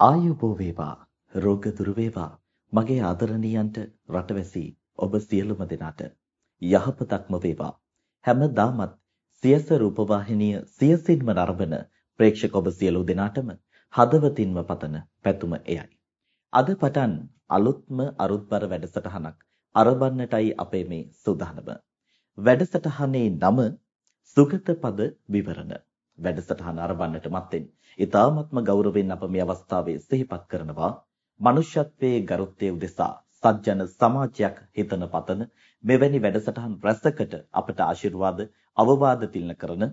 ආයුබෝ වේවා රෝග දුර වේවා. මගේ ආදරණීයන්ට රටවැසි ඔබ සියලුම දෙනාට යහපතක්ම වේවා. හැමදාමත් සියස රූපවාහිනිය සියසින්ම නරඹන ප්‍රේක්ෂක ඔබ සියලු දෙනාටම හදවතින්ම පතන පැතුම එයයි. අද පටන් අලුත්ම අරුත්බර වැඩසටහනක් අරබන්නටයි අපේ මේ සූදානම. වැඩසටහනේ නම සුගත පද විවරණ. වැඩසටහන අරබන්නට මත්තෙන් ඊ타ත්ම ගෞරවයෙන් අප මේ අවස්ථාවේ සිහිපත් කරනවා මනුෂ්‍යත්වයේ ගරුත්වයේ උදෙසා සත්ජන සමාජයක් හිතන පතන මෙවැනි වැඩසටහන් රැසකට අපට ආශිර්වාද අවවාද තිලන කරන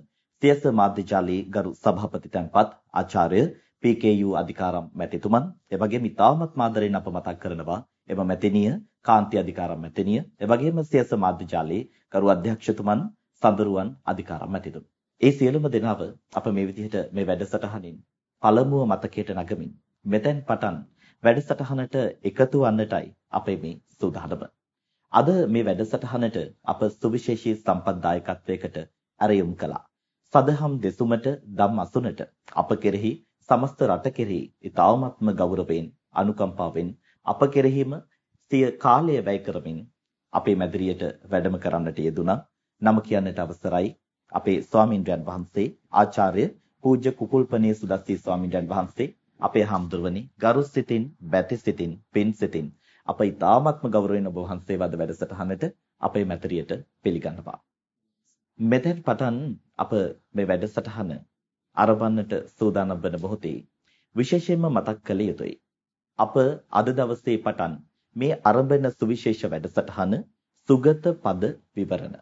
සියස මාධ්‍යජාලී ගරු සභාපති තැන්පත් ආචාර්ය PKU අධිකාරම් මැතිතුමන් එවැගේම ඊ타ත්ම ආදරෙන් අප මතක් කරනවා එම මැතිනිය කාන්ති අධිකාරම් මැතිනිය එවැගේම සියස මාධ්‍යජාලී ගරු අධ්‍යක්ෂතුමන් සඳරුවන් අධිකාරම් මැතිතුමන්. ඒ සියලුම දෙනාව අප මේ විදිහට මේ වැඩසටහනින් පළමුව මතකයට නගමින් මෙතෙන් පටන් වැඩසටහනට එකතු වන්නටයි අපේ මේ සූදානම. අද මේ වැඩසටහනට අප සුවිශේෂී සම්පත්දායකත්වයකට ඇරයුම් කළා. සදහම් දෙසුමට ධම් අසුනට අප කෙරෙහි සමස්ත රට කෙරෙහි ඊ타ත්ම ගෞරවයෙන් අනුකම්පාවෙන් අප කෙරෙහිම සිය කාලය වැය කරමින් අපේ මැදිරියට වැඩම කරන්නට යෙදුණා. නම කියන්නට අවසරයි අපේ ස්වාමින්ද්‍රයන් වහන්සේ ආචාර්ය පූජ්‍ය කුකුල්පනේ සුදස්සී ස්වාමින්ද්‍රයන් වහන්සේ අපේ හාමුදුරුවනි ගරු සිතින් බැති සිතින් පින් සිතින් අප ඊ타ත්ම ගෞරවයෙන් ඔබ වහන්සේ වද වැඩසටහනට අපේ මැතරියට පිළිගන්නවා. මෙතෙන් පටන් අප මේ වැඩසටහන ආරම්භන්නට සූදානම් වන මොහොතේ විශේෂයෙන්ම මතක් කළ යුතුයි. අප අද දවසේ පටන් මේ ආරම්භන සුවිශේෂ වැඩසටහන සුගත පද විවරණ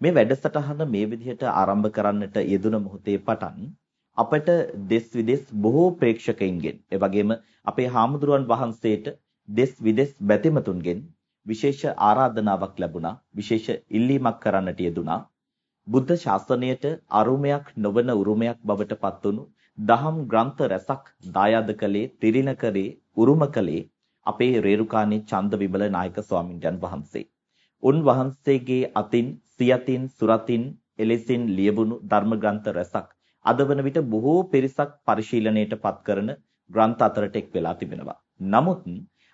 මේ වැඩසටහන මේ විදිහට ආරම්භ කරන්නට යෙදුන මොහොතේ පටන් අපට දෙස් විදෙස් බොහෝ ප්‍රේක්ෂකයින්ගෙන් ඒ වගේම අපේ හාමුදුරුවන් වහන්සේට දෙස් විදෙස් බැතිමතුන්ගෙන් විශේෂ ආරාධනාවක් ලැබුණා විශේෂ ඉල්ලීමක් කරන්නට යෙදුණා බුද්ධ ශාසනයට අරුමයක් නොවන උරුමයක් බවට පත්වුණු දහම් ග්‍රන්ථ රැසක් දායාද කළේ තිරින කරේ උරුම කළේ අපේ රේරුකාණේ චන්ද විමල නායක ස්වාමින්වයන් වහන්සේ. උන්වහන්සේගේ අතින් සියතින් සුරතින් එලෙසින් ලියවුණු ධර්ම ග්‍රන්ථ රැසක් අද වන විට බොහෝ පිරිසක් පරිශීලනයට පත් කරන ග්‍රන්ථ අතරට එක් වෙලා තිබෙනවා. නමුත්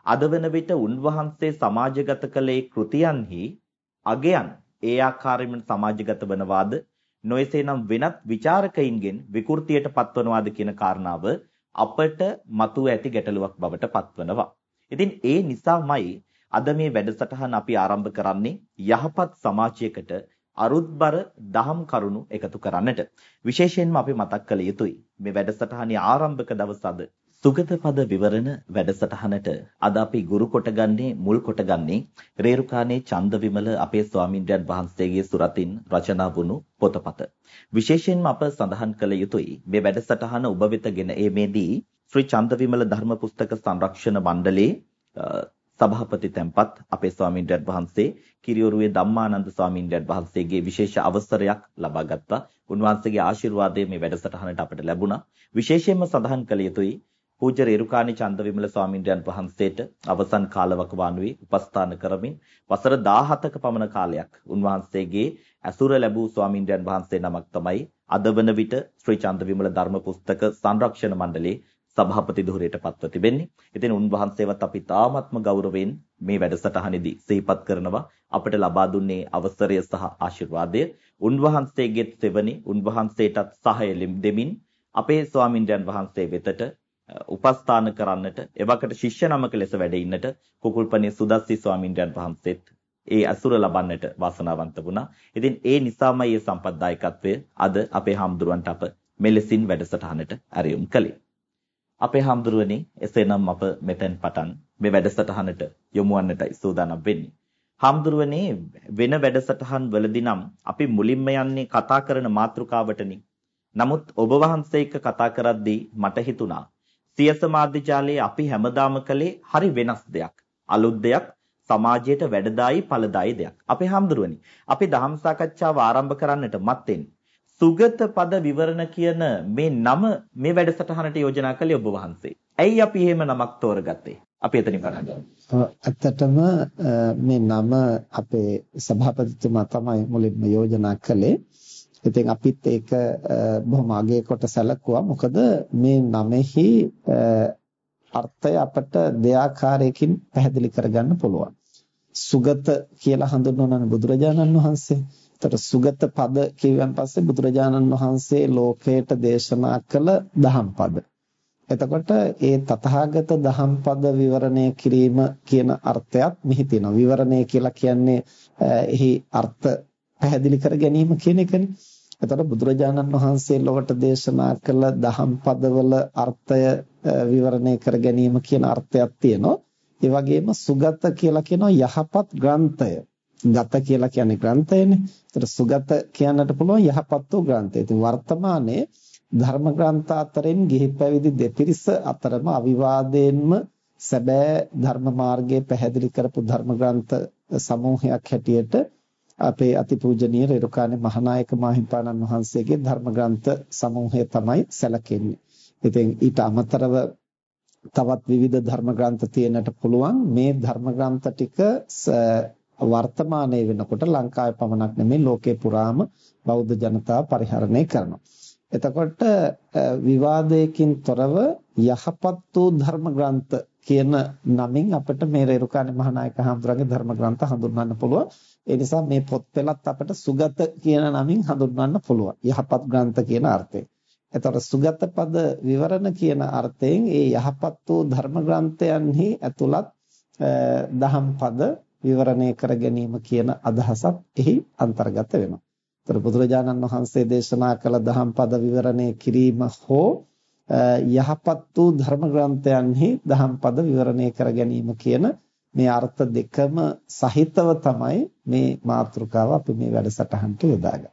අද වන විට උන්වහන්සේ සමාජගත කළේ කෘතියන්හි අගයන් ඒ ආකාරයෙන්ම සමාජගත වනවාද නොයසේනම් වෙනත් ਵਿਚාරකයින්ගෙන් විකෘතියට පත්වනවාද කියන කාරණාව අපට මතුව ඇති ගැටලුවක් බවට පත්වනවා. ඉතින් ඒ නිසාමයි අද මේ වැඩසටහන අපි ආරම්භ කරන්නේ යහපත් සමාජයකට අරුත්බර දහම් කරුණු එකතු කරන්නට. විශේෂයෙන්ම අපි මතක් කළ යුතුයි මේ වැඩසටහනේ ආරම්භක දවස අද සුගත පද විවරණ වැඩසටහනට අද අපි ගුරු කොටගන්නේ මුල් කොටගන්නේ රේරුකානේ චන්දවිමල අපේ ස්වාමින්ද්‍රයන් වහන්සේගේ සුරතින් රචනා වුණු පොතපත. විශේෂයෙන්ම අප සඳහන් කළ යුතුයි මේ වැඩසටහන ඔබ වෙතගෙන ඒමේදී ශ්‍රී චන්දවිමල ධර්ම පුස්තක සංරක්ෂණ මණ්ඩලයේ සභාපති තැන්පත් අපේ ස්වාමීන්ද්‍රයන් වහන්සේ කිරියොරුවේ ධම්මානන්ද ස්වාමීන්ද්‍රයන් වහන්සේගේ විශේෂ අවසරයක් ලබා ගත්තා. උන්වහන්සේගේ ආශිර්වාදය මේ වැඩසටහනට අපට ලැබුණා. විශේෂයෙන්ම සඳහන් කළ යුතුයි පූජ්‍ය රේරුකාණි චන්දවිමල ස්වාමීන්ද්‍රයන් වහන්සේට අවසන් කාලවකවානුවේ උපස්ථාන කරමින් වසර 17ක පමණ කාලයක් උන්වහන්සේගේ ඇසුර ලැබූ ස්වාමීන්ද්‍රයන් වහන්සේ නමක් තමයි අද වන විට ශ්‍රී චන්දවිමල ධර්ම පුස්තක සංරක්ෂණ මණ්ඩලයේ සභාපති ධුරයට පත්ව තිබෙන්නේ. ඉතින් උන්වහන්සේවත් අපි තාමත්ම ගෞරවයෙන් මේ වැඩසටහනේදී සිහිපත් කරනවා අපට ලබා දුන්නේ අවසරය සහ ආශිර්වාදය. උන්වහන්සේගෙත් සෙවණි උන්වහන්සේටත් සහාය දෙමින් අපේ ස්වාමින්ද්‍රයන් වහන්සේ වෙතට උපස්ථාන කරන්නට එවකට ශිෂ්‍ය නමක ලෙස වැඩ ඉන්නට කුකුල්පනේ සුදස්සි ස්වාමින්ද්‍රයන් වහන්සේත් ඒ අසුර ලබන්නට වාසනාවන්ත වුණා. ඉතින් ඒ නිසාමයි මේ සම්පත්දායකත්වය අද අපේ හාමුදුරුවන්ට අප මෙලෙසින් වැඩසටහනට ඇරයුම් කළේ. අපේ හාමුදුරුවනේ එසේනම් අප මෙතෙන් පටන් මේ වැඩසටහනට යොමු වන්නටයි සූදානම් වෙන්නේ. හාමුදුරුවනේ වෙන වැඩසටහන් වලදී නම් අපි මුලින්ම යන්නේ කතා කරන මාතෘකාවටනේ. නමුත් ඔබ වහන්සේ එක්ක කතා කරද්දී මට හිතුණා සියස මාධ්‍යජාලයේ අපි හැමදාම කළේ හරි වෙනස් දෙයක්. අලුත් දෙයක් සමාජයට වැඩදායි ඵලදායි දෙයක්. අපේ හාමුදුරුවනේ අපි දහම් සාකච්ඡාව ආරම්භ කරන්නට මත්තෙන් සුගත පද විවරණ කියන මේ නම මේ වැඩසටහනට යෝජනා කළේ ඔබ වහන්සේ. ඇයි අපි එහෙම නමක් තෝරගත්තේ? අපි එතනින් පටන් ගමු. ඇත්තටම මේ නම අපේ සභාපතිතුමා තමයි මුලින්ම යෝජනා කළේ. ඉතින් අපිත් ඒක බොහොම අගය කොට සැලකුවා. මොකද මේ නමෙහි අර්ථය අපට දෙආකාරයකින් පැහැදිලි කරගන්න පුළුවන්. සුගත කියලා හඳුන්වන බුදුරජාණන් වහන්සේ. ඒතර සුගත පද කියවන් පස්සේ බුදුරජාණන් වහන්සේ ලෝකයට දේශනා කළ දහම් පද. එතකොට ඒ තථාගත දහම් පද විවරණය කිරීම කියන අර්ථයත් මෙහි තියෙනවා. විවරණය කියලා කියන්නේ එහි අර්ථ පැහැදිලි කර ගැනීම කියන එකනේ. එතකොට බුදුරජාණන් වහන්සේ ලොවට දේශනා කළ දහම් පදවල අර්ථය විවරණය කර ගැනීම කියන අර්ථයක් තියෙනවා. ඒ වගේම සුගත කියලා කියනවා යහපත් ග්‍රන්ථය. ගත කියලා කියන්නේ ග්‍රන්ථයනේ. ඒතර සුගත කියන්නට පුළුවන් යහපත් වූ ග්‍රන්ථය. ඉතින් වර්තමානයේ ධර්ම ග්‍රන්ථ අතරින් ගිහි පැවිදි දෙපිරිස අතරම අවිවාදයෙන්ම සැබෑ ධර්ම මාර්ගයේ පැහැදිලි කරපු ධර්ම ග්‍රන්ථ සමූහයක් හැටියට අපේ අතිපූජනීය රේරුකාණේ මහානායක මාහිම්පාණන් වහන්සේගේ ධර්ම ග්‍රන්ථ සමූහය තමයි සැලකෙන්නේ. ඉතින් ඊට අමතරව තවත් විවිධ ධර්ම ග්‍රන්ථ තියෙනට පුළුවන් මේ ධර්ම ග්‍රන්ථ ටික වර්තමානයේ වෙනකොට ලංකාවේ පමණක් නෙමෙයි ලෝකේ පුරාම බෞද්ධ ජනතාව පරිහරණය කරනවා. එතකොට විවාදයකින් තොරව යහපත් වූ ධර්ම ග්‍රන්ථ කියන නමින් අපිට මේ රේරුකාණේ මහානායක හඳුරගේ ධර්ම ග්‍රන්ථ හඳුන්වන්න පුළුවන්. ඒ නිසා මේ පොත් පෙළත් අපිට සුගත කියන නමින් හඳුන්වන්න පුළුවන්. යහපත් ග්‍රන්ථ කියන අර්ථයෙන්. එතකොට සුගත පද විවරණ කියන අර්ථයෙන් ඒ යහපත් වූ ධර්ම ග්‍රන්ථයන්හි ඇතුළත් දහම් පද විවරණය කර ගැනීම කියන අදහසත් එහි අන්තර්ගත වෙනවා. ඒතර බුදුරජාණන් වහන්සේ දේශනා කළ දහම් පද විවරණය කිරීම හෝ යහපත් වූ ධර්ම ග්‍රන්ථයන්හි දහම් පද විවරණය කර ගැනීම කියන මේ අර්ථ දෙකම සහිතව තමයි මේ මාතෘකාව අපි මේ වැඩසටහනට යොදාගන්නේ.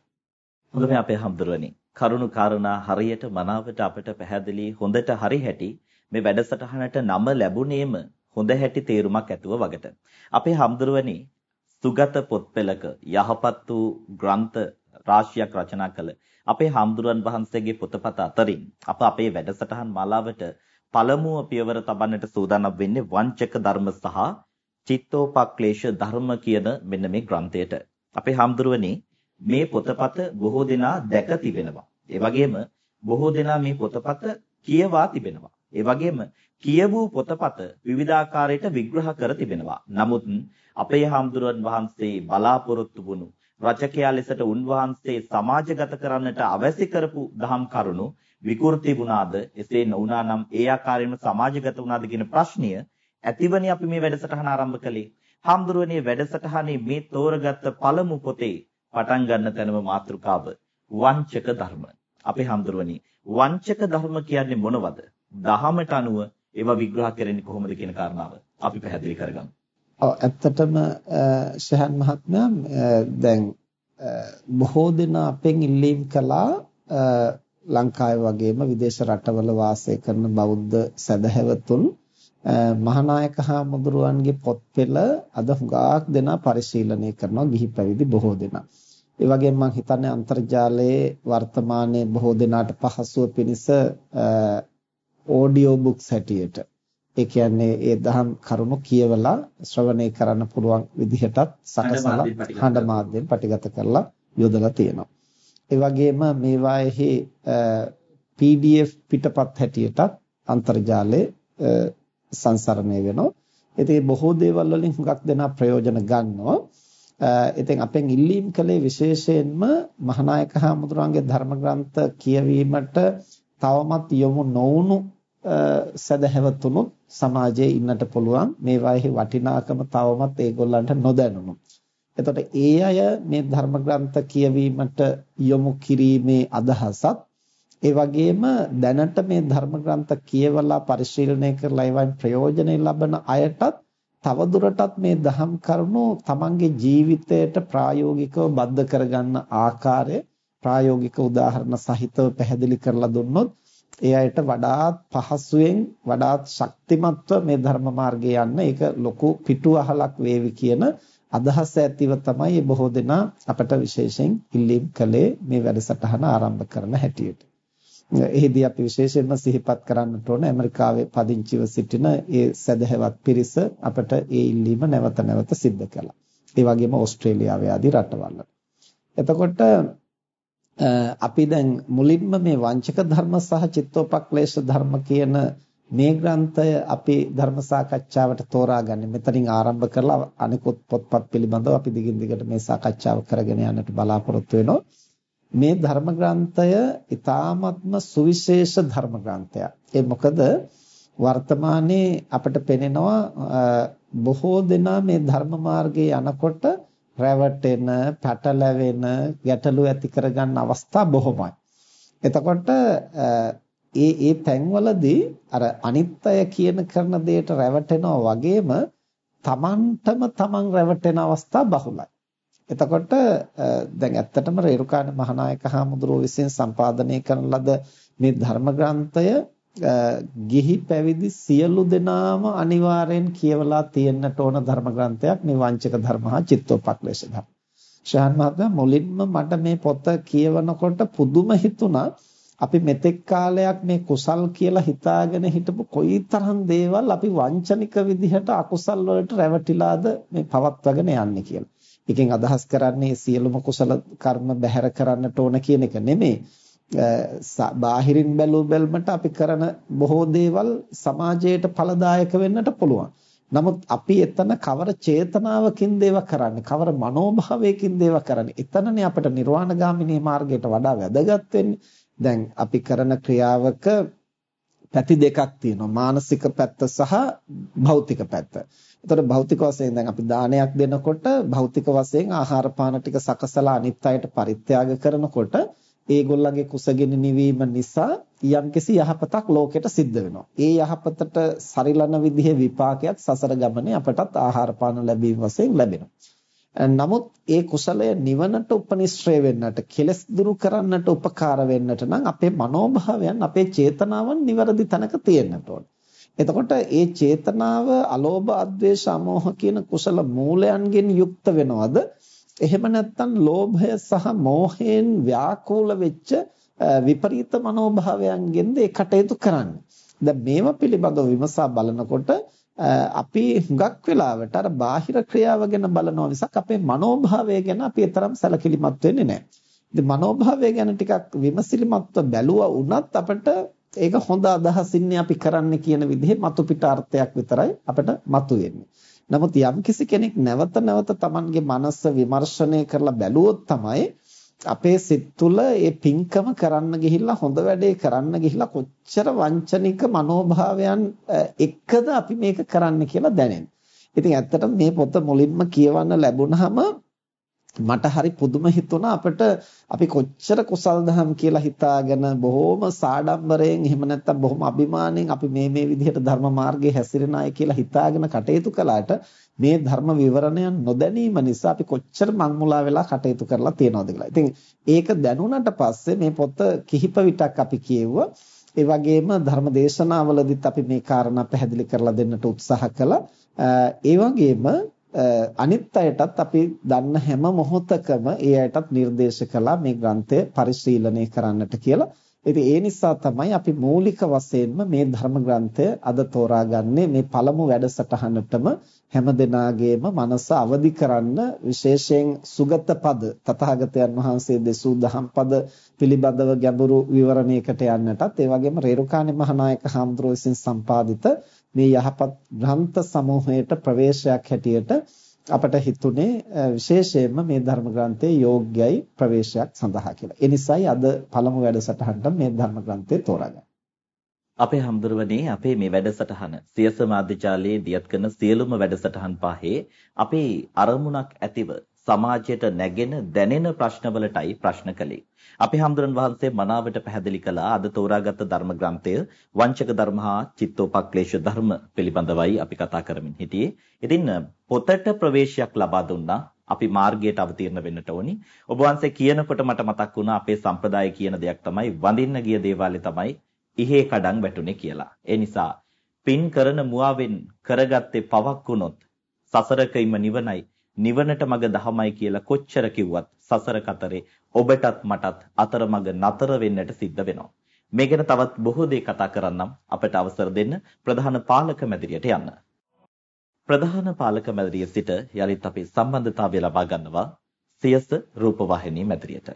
හොඳයි අපේ හම්දුරවනි. කරුණු කාරණා හරියට මනාවට අපට පැහැදිලි හොඳට හරි හැටි මේ වැඩසටහනට නම ලැබුණේම හොඳ හැටි තේරුමක් ඇතුව වගට. අපේ හම්දුරවනි සුගත පොත්පලක යහපත් වූ ග්‍රන්ථ රාශියක් රචනා කළ අපේ හම්දුරන් වහන්සේගේ පොතපත අතරින් අප අපේ වැඩසටහන් මාලාවට පළමුව පියවර තබන්නට සූදානම් වෙන්නේ වංචක ධර්ම සහ චිත්තෝපක්ලේශ ධර්ම කියන මෙන්න මේ ග්‍රන්ථයට. අපේ හම්දුරවනි මේ පොතපත බොහෝ දෙනා දැක තිබෙනවා. ඒ වගේම බොහෝ දෙනා මේ පොතපත කියවා තිබෙනවා. ඒ වගේම කියවූ පොතපත විවිධාකාරයට විග්‍රහ කර තිබෙනවා. නමුත් අපේ හාමුදුරුවන් වහන්සේ බලාපොරොත්තු වුණු රචකයා ලෙසට උන්වහන්සේ සමාජගත කරන්නට අවැසි කරපු දහම් කරුණු විකෘති වුණාද එසේ නොවුනා නම් ඒ ආකාරයෙන්ම සමාජගත වුණාද කියන ප්‍රශ්නය ඇතිවනේ අපි මේ වැඩසටහන ආරම්භ කළේ. හාමුදුරුවනේ වැඩසටහනේ මේ තෝරගත්ත පළමු පොතේ පටන් ගන්න තැනම මාතෘකාව වංචක ධර්ම. අපේ හඳුරවනි වංචක ධර්ම කියන්නේ මොනවද? දහමට අනුව ඒවා විග්‍රහ කරන්නේ කොහොමද කියන කාරණාව අපි පැහැදිලි කරගමු. ඔව් ඇත්තටම ශහන් මහත්මයා දැන් බොහෝ දෙනා අපෙන් ඉල්ලීම් කළා ලංකාවේ වගේම විදේශ රටවල වාසය කරන බෞද්ධ සදහැවතුන් මහානායක හාමුදුරුවන්ගේ පොත් පෙළ අද හුඟක් දෙනා පරිශීලනය කරනවා ගිහි පැවිදි බොහෝ දෙනා. ඒ වගේම මම හිතන්නේ අන්තර්ජාලයේ වර්තමානයේ බොහෝ දෙනාට පහසුව පිණිස ඕඩියෝ බුක්ස් හැටියට ඒ කියන්නේ ඒ දහම් කරුණු කියවලා ශ්‍රවණය කරන්න පුළුවන් විදිහටත් සකසලා හඬ මාධ්‍යෙන් පටිගත කරලා යොදලා තියෙනවා. ඒ වගේම මේවාෙහි PDF පිටපත් හැටියටත් අන්තර්ජාලයේ සංසරණය වෙනවා. ඉතින් බොහෝ දේවල් වලින් හුඟක් දෙනා ප්‍රයෝජන ගන්නවා. ඉතින් අපෙන් ඉල්ලීම් කළේ විශේෂයෙන්ම මහානායක හාමුදුරන්ගේ ධර්ම ග්‍රන්ථ කියවීමට තවමත් යොමු නොවුණු සදහැවතුනුත් සමාජයේ ඉන්නට පුළුවන් මේවාෙහි වටිනාකම තවමත් ඒගොල්ලන්ට නොදැනුණු. එතකොට ඒ අය මේ ධර්ම ග්‍රන්ථ කියවීමට යොමු කිරීමේ අදහසත් ඒ වගේම දැනට මේ ධර්ම ග්‍රන්ථ කියවලා පරිශීලනය කරලා ඒවායින් ප්‍රයෝජනෙ ලබන අයටත් තවදුරටත් මේ දහම් කරුණු තමන්ගේ ජීවිතයට ප්‍රායෝගිකව බද්ධ කරගන්න ආකාරය ප්‍රායෝගික උදාහරණ සහිතව පැහැදිලි කරලා දුන්නොත් ඒ අයට වඩාත් පහසුවෙන් වඩාත් ශක්තිමත්ව මේ ධර්ම මාර්ගයේ යන්න ඒක ලොකු පිටුවහලක් වේවි කියන අදහස ඇතිව තමයි බොහෝ දෙනා අපට විශේෂයෙන් ඉල්ලීම් කළේ මේ වැඩසටහන ආරම්භ කරන හැටියට. එහිදී අපි විශේෂයෙන්ම සිහිපත් කරන්නට ඕන ඇමරිකාවේ පදිංචිව සිටින ඒ සදහැවත් පිරිස අපට ඒ ඉල්ලීම නැවත නැවත සිද්ධ කළා. ඒ වගේම ඕස්ට්‍රේලියාවේ ආදී රටවල්. එතකොට අපි දැන් මුලින්ම මේ වංචක ධර්ම සහ චිත්තෝපක්ලේශ ධර්ම කියන මේ ග්‍රන්ථය අපි ධර්ම සාකච්ඡාවට තෝරාගන්නේ මෙතනින් ආරම්භ කරලා අනිකුත් පොත්පත් පිළිබඳව අපි දිගින් දිගට මේ සාකච්ඡාව කරගෙන යන්නට බලාපොරොත්තු වෙනවා. මේ ධර්ම ග්‍රන්ථය ඊ타ත්ම සුවිශේෂ ධර්ම ග්‍රන්ථයක්. ඒ මොකද වර්තමානයේ අපිට පෙනෙනවා බොහෝ දෙනා මේ ධර්ම මාර්ගයේ යනකොට රැවටෙන, පැටලැවෙන, ගැටලු ඇති කරගන්න අවස්ථා බොහොමයි. එතකොට ඒ ඒ තැන්වලදී අර අනිත්‍ය කියන කරන දෙයට රැවටෙනවා වගේම තමන්ටම තමන් රැවටෙන අවස්ථා බහුලයි. එතකොට දැන් ඇත්තටම රේරුකාණ මහානායක හාමුදුරුවෝ විසින් සම්පාදනය කරන ලද මේ ධර්ම ග්‍රන්ථය ගිහි පැවිදි සියලු දෙනාම අනිවාර්යෙන් කියවලා තියෙන්නට ඕන ධර්ම ග්‍රන්ථයක් නිවංචක ධර්ම හා චිත්තෝපක්ලේශ ධර්ම. ශාන් මහත්මයා මුලින්ම මට මේ පොත කියවනකොට පුදුම හිතුණා අපි මෙතෙක් කාලයක් මේ කුසල් කියලා හිතාගෙන හිටපු කොයිතරම් දේවල් අපි වංචනික විදිහට අකුසල් වලට රැවටිලාද මේ පවත්වාගෙන යන්නේ කියලා. එකෙන් අදහස් කරන්නේ සියලුම කුසල කර්ම බැහැර කරන්නට ඕන කියන එක නෙමෙයි. බාහිරින් බැලූ බැල්මට අපි කරන බොහෝ දේවල් සමාජයට ඵලදායක වෙන්නට පුළුවන්. නමුත් අපි එතන කවර චේතනාවකින් දේව කරන්නේ කවර මනෝභාවයකින් දේව කරන්නේ එතනනේ අපිට නිර්වාණගාමිනී මාර්ගයට වඩා වැදගත් වෙන්නේ දැන් අපි කරන ක්‍රියාවක පැති දෙකක් තියෙනවා මානසික පැත්ත සහ භෞතික පැත්ත. එතකොට භෞතික වශයෙන් දැන් අපි දානයක් දෙනකොට භෞතික වශයෙන් ආහාර පාන ටික සකසලා අනිත් අයට පරිත්‍යාග කරනකොට ඒගොල්ලන්ගේ කුසගිනි නිවීම නිසා යම්කිසි යහපතක් ලෝකෙට සිද්ධ වෙනවා. ඒ යහපතට සරිලන විදිහේ විපාකයක් සසර ගමනේ අපටත් ආහාර පාන ලැබීම වශයෙන් ලැබෙනවා. නමුත් ඒ කුසලය නිවනට උපනිශ්‍රේ වෙන්නට කෙලස් දුරු කරන්නට උපකාර වෙන්නට නම් අපේ මනෝභාවයන් අපේ චේතනාවන් නිවැරදි තැනක තියෙන්නට ඕන. එතකොට ඒ චේතනාව අලෝභ අද්වේෂ අමෝහ කියන කුසල මූලයන්ගෙන් යුක්ත වෙනවද? එහෙම නැත්නම් ලෝභය සහ මෝහයෙන් ව්‍යාකූල වෙච්ච විපරීත මනෝභාවයන්ගෙන්ද ඒ කටයුතු කරන්නේ. දැන් මේව පිළිබඳව විමසා බලනකොට අපි හුඟක් වෙලාවට අර බාහිර ක්‍රියාව ගැන බලනවා මිසක් අපේ මනෝභාවය ගැන අපි තරම් සැලකිලිමත් වෙන්නේ නැහැ. ඉතින් මනෝභාවය ගැන ටිකක් විමසිලිමත්ව බැලුවා වුණත් අපිට ඒක හොඳ අදහසින්නේ අපි කරන්නේ කියන විදිහේ මතු පිට අර්ථයක් විතරයි අපිට මතුවෙන්නේ. නමුත් යම්කිසි කෙනෙක් නැවත නැවත Tamanගේ මනස විමර්ශනය කරලා බැලුවොත් තමයි අපේ සිත් තුළ මේ පිංකම කරන්න ගිහිල්ලා හොඳ වැඩේ කරන්න ගිහිල්ලා කොච්චර වංචනික මනෝභාවයන් එක්කද අපි මේක කරන්න කියලා දැනෙන්නේ. ඉතින් ඇත්තටම මේ පොත මුලින්ම කියවන්න ලැබුණාම මට හරි පුදුම හිතුණා අපිට අපි කොච්චර කුසල් දහම් කියලා හිතාගෙන බොහොම සාඩම්බරයෙන් එහෙම නැත්නම් බොහොම අභිමාණයෙන් අපි මේ මේ විදිහට ධර්ම මාර්ගයේ හැසිරෙන අය කියලා හිතාගෙන කටයුතු කළාට මේ ධර්ම විවරණයන් නොදැනීම නිසා අපි කොච්චර මංමුලා වෙලා කටයුතු කරලා තියෙනවද කියලා. ඉතින් ඒක දැනුණාට පස්සේ මේ පොත කිහිප විටක් අපි කියෙව්වා. ඒ වගේම ධර්ම දේශනාවලදීත් අපි මේ කාරණා පැහැදිලි කරලා දෙන්නට උත්සාහ කළා. ඒ වගේම අනිත් අයටත් අපි දන්න හැම මොහොතකම ඒ අයටත් නිර්දේශ කළා මේ ග්‍රන්ථය පරිශීලනය කරන්නට කියලා. ඉතින් ඒ නිසා තමයි අපි මූලික වශයෙන්ම මේ ධර්ම ග්‍රන්ථය අද තෝරාගන්නේ මේ පළමු වැඩසටහනටම හැම දිනාගේම මනස අවදි කරන්න විශේෂයෙන් සුගත පද තථාගතයන් වහන්සේ දෙසූ දහම් පද පිළිබඳව ගැඹුරු විවරණයකට යන්නටත් ඒ වගේම රේරුකාණේ මහානායක හාමුදුරුවෝ විසින් සම්පාදිත මේ යහපත් ග්‍රන්ථ සමූහයට ප්‍රවේශයක් හැටියට අපට හිතුනේ විශේෂයෙන්ම මේ ධර්ම ග්‍රන්ථයේ යෝග්‍යයි ප්‍රවේශයක් සඳහා කියලා. ඒ නිසායි අද පළමු වැඩසටහනට මේ ධර්ම ග්‍රන්ථය තෝරාගන්නේ. අපේ හම්දුරවනේ අපේ මේ වැඩසටහන සියස මාධ්‍යාලයේ දියත් කරන සියලුම වැඩසටහන් පහේ අපේ අරමුණක් ඇතිව සමාජයට නැගෙන දැනෙන ප්‍රශ්නවලටයි ප්‍රශ්න කළේ. අපි හම්දුරන් වහන්සේ මනාවට පැහැදිලි කළා අද තෝරාගත් ධර්ම ග්‍රන්ථය වංචක ධර්ම හා චිත්තෝපක්ලේශ ධර්ම පිළිබඳවයි අපි කතා කරමින් හිටියේ. ඉතින් පොතට ප්‍රවේශයක් ලබා දුන්නා. අපි මාර්ගයට අවතීර්ණ වෙන්නට ඕනි. ඔබ වහන්සේ කියනකොට මට මතක් වුණා අපේ සම්ප්‍රදාය කියන දෙයක් තමයි වඳින්න ගිය දේවාලේ තමයි ඉහේ කඩන් වැටුනේ කියලා. ඒ නිසා පින් කරන මුවාවෙන් කරගත්තේ පවක් වුණොත් සසරකයිම නිවනයි නිවනට මඟ දහමයි කියලා කොච්චර කිව්වත් සසර කතරේ ඔබටත් මටත් අතරමඟ නතර වෙන්නට සිද්ධ වෙනවා. මේ ගැන තවත් බොහෝ දේ කතා කරන්නම් අපට අවසර දෙන්න ප්‍රධාන පාලක මැදිරියට යන්න. ප්‍රධාන පාලක මැදිරිය සිට යලිත් අපි සම්බන්ධතාවය ලබා ගන්නවා සියස රූපවාහිනී මැදිරියට.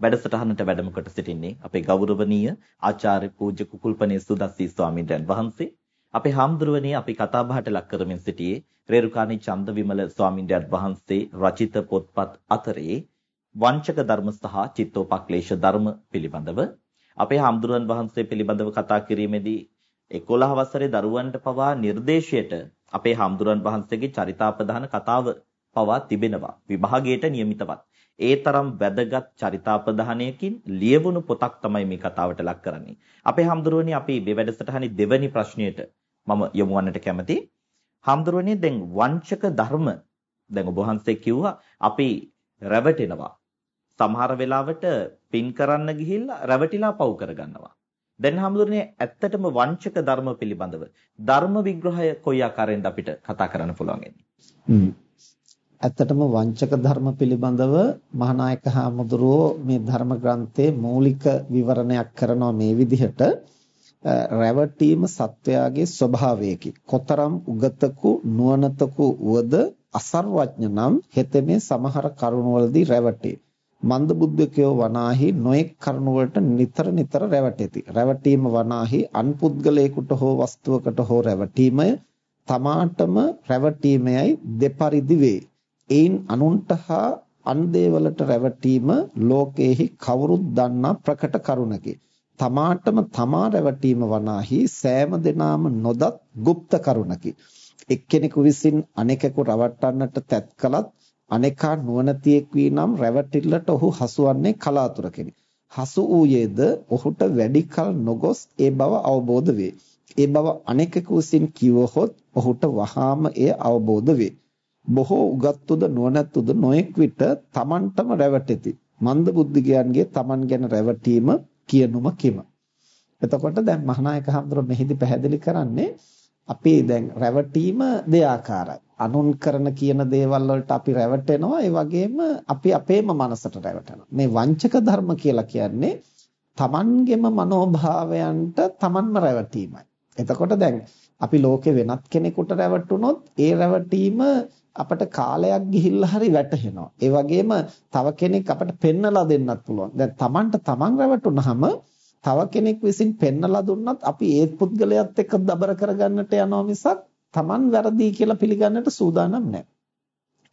වැඩසටහනට වැඩම කොට සිටින්නේ අපේ ගෞරවනීය ආචාර්ය පූජ්‍ය කුකුල්පනේ සුදස්සී ස්වාමීන් වහන්සේ. අපේ හාමුදුරුවනේ අපි කතා බහට ලක් කරමින් සිටියේ රේරුකාණී චන්දවිමල ස්වාමීන් වහන්සේ රචිත පොත්පත් අතරේ වංචක ධර්ම සහ චිත්තෝපක්ලේශ ධර්ම පිළිබඳව අපේ හාමුදුරුවන් වහන්සේ පිළිබඳව කතා කිරීමේදී 11 වසරේ දරුවන්ට පවා නිර්දේශයට අපේ හාමුදුරුවන් වහන්සේගේ චරිතාපදාන කතාව පවා තිබෙනවා විභාගයට නියමිතවත්. ඒ තරම් වැදගත් චරිතාපදානයකින් ලියවුණු පොතක් තමයි මේ කතාවට ලක් කරන්නේ. අපේ හම්දුරුවනි අපි මේ වැඩසටහනේ දෙවැනි ප්‍රශ්නයට මම යොමු වන්නට කැමතියි. හම්දුරුවනි දැන් වංචක ධර්ම දැන් ඔබ වහන්සේ කිව්වා අපි රැවටෙනවා. සමහර වෙලාවට පින් කරන්න ගිහිල්ලා රැවටිලා පව් කරගන්නවා. දැන් හම්දුරනේ ඇත්තටම වංචක ධර්ම පිළිබඳව ධර්ම විග්‍රහය කොයි ආකාරයෙන්ද අපිට කතා කරන්න පුළුවන් ඇත්තටම වංචක ධර්ම පිළිබඳව මහානායක හාමුදුරුවෝ මේ ධර්ම ග්‍රන්ථයේ මූලික විවරණයක් කරනවා මේ විදිහට රැවටීම සත්වයාගේ ස්වභාවයකි. කොතරම් උගතකු නුවණතකු වද අසර්වඥ නම් හෙතෙමේ සමහර කරුණවලදී රැවටේ. මන්දබුද්ධකයෝ වනාහි නොඑක් කරුණවලට නිතර නිතර රැවටෙති. රැවටීම වනාහි අන් පුද්ගලයෙකුට හෝ වස්තුවකට හෝ රැවටීමය තමාටම රැවටීමයයි දෙපරිදි වේ. එයින් අනුන්ට හා අන් දේවලට රැවටීම ලෝකේහි කවුරුත් දන්නා ප්‍රකට කරුණකි. තමාටම තමා රැවටීම වනාහි සෑම දිනාම නොදත් গুপ্ত කරුණකි. එක්කෙනෙකු විසින් අනෙකෙකු රවට්ටන්නට තැත් කළත් අනෙකා නුවණතියෙක් වී නම් රැවටිල්ලට ඔහු හසුවන්නේ කලාතුරකිනි. හසු ඌයේද ඔහුට වැඩි කල නොගොස් ඒ බව අවබෝධ වේ. ඒ බව අනෙකෙකු විසින් කිවහොත් ඔහුට වහාම එය අවබෝධ වේ. බොහෝ උගත්තුද නුවණැත්තුද නොඑක් විට තමන්ටම රැවටෙති. මන්ද බුද්ධිකයන්ගේ තමන් ගැන රැවටීම කියනුම කිම. එතකොට දැන් මහානායක හඳුර මෙහිදී පැහැදිලි කරන්නේ අපි දැන් රැවටීම දෙආකාරයි. අනුන් කරන කියන දේවල් වලට අපි රැවටෙනවා. ඒ වගේම අපි අපේම මනසට රැවටෙනවා. මේ වංචක ධර්ම කියලා කියන්නේ තමන්ගේම මනෝභාවයන්ට තමන්ම රැවටීමයි. එතකොට දැන් අපි ලෝකේ වෙනත් කෙනෙකුට රැවටුනොත් ඒ රැවටීම අපට කාලයක් ගිහිල්ලා හරි වැටහෙනවා. ඒ වගේම තව කෙනෙක් අපට පෙන්නලා දෙන්නත් පුළුවන්. දැන් Tamanට Taman රැවටුනහම තව කෙනෙක් විසින් පෙන්නලා දුන්නත් අපි ඒ පුද්ගලයාත් එක්ක දබර කරගන්නට යනවා මිසක් Taman වැරදි කියලා පිළිගන්නට සූදානම් නැහැ.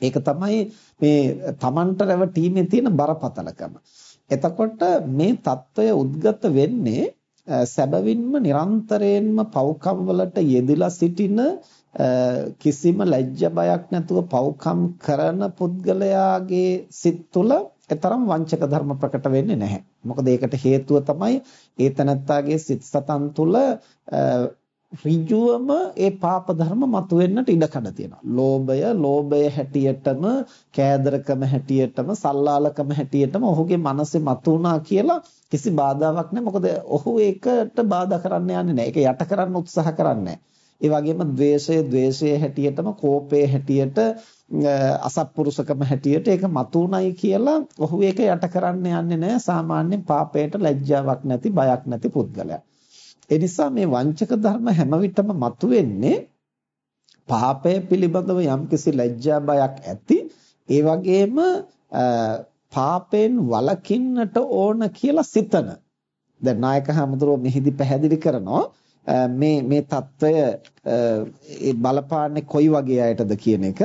ඒක තමයි මේ Tamanට රැවටීමේ තියෙන බරපතලකම. එතකොට මේ తত্ত্বය උද්ගත වෙන්නේ සැබවින්ම නිරන්තරයෙන්ම පව්කම් වලට යෙදලා සිටින කිසිම ලැජ්ජ බයක් නැතුව පව්කම් කරන පුද්ගලයාගේ සිත් තුළ එතරම් වංචක ධර්ම ප්‍රකට වෙන්නේ නැහැ. මොකද ඒකට හේතුව තමයි ඒ තනත්තාගේ සිත් සතන් තුළ ඍජුවම ඒ පාප ධර්ම මතුවෙන්නට ඉඩකඩ තියෙනවා. ලෝභය, ලෝභය හැටියටම, කෑදරකම හැටියටම, සල්ලාලකම හැටියටම ඔහුගේ මනසේ මතුණා කියලා කිසි බාධාවක් නැහැ. මොකද ඔහු ඒකට බාධා කරන්න යන්නේ නැහැ. ඒක යට කරන්න උත්සාහ කරන්නේ නැහැ. ඒ වගේම ද්වේෂය ද්වේෂයේ හැටියටම කෝපයේ හැටියට අසත්පුරුෂකම හැටියට ඒක මතුණයි කියලා ඔහු ඒක යට කරන්න යන්නේ නැහැ සාමාන්‍ය පාපයට ලැජ්ජාවක් නැති බයක් නැති පුද්ගලයා. ඒ නිසා මේ වංචක ධර්ම හැම විටම මතුවෙන්නේ පාපය පිළිබඳව යම්කිසි ලැජ්ජා බයක් ඇති ඒ වගේම පාපෙන් වළකින්නට ඕන කියලා සිතන. දැන් නායක හැමදෙරෝ මෙහිදී පැහැදිලි කරනවා මේ මේ తত্ত্বය ඒ බලපාන්නේ කොයි වගේ අයටද කියන එක.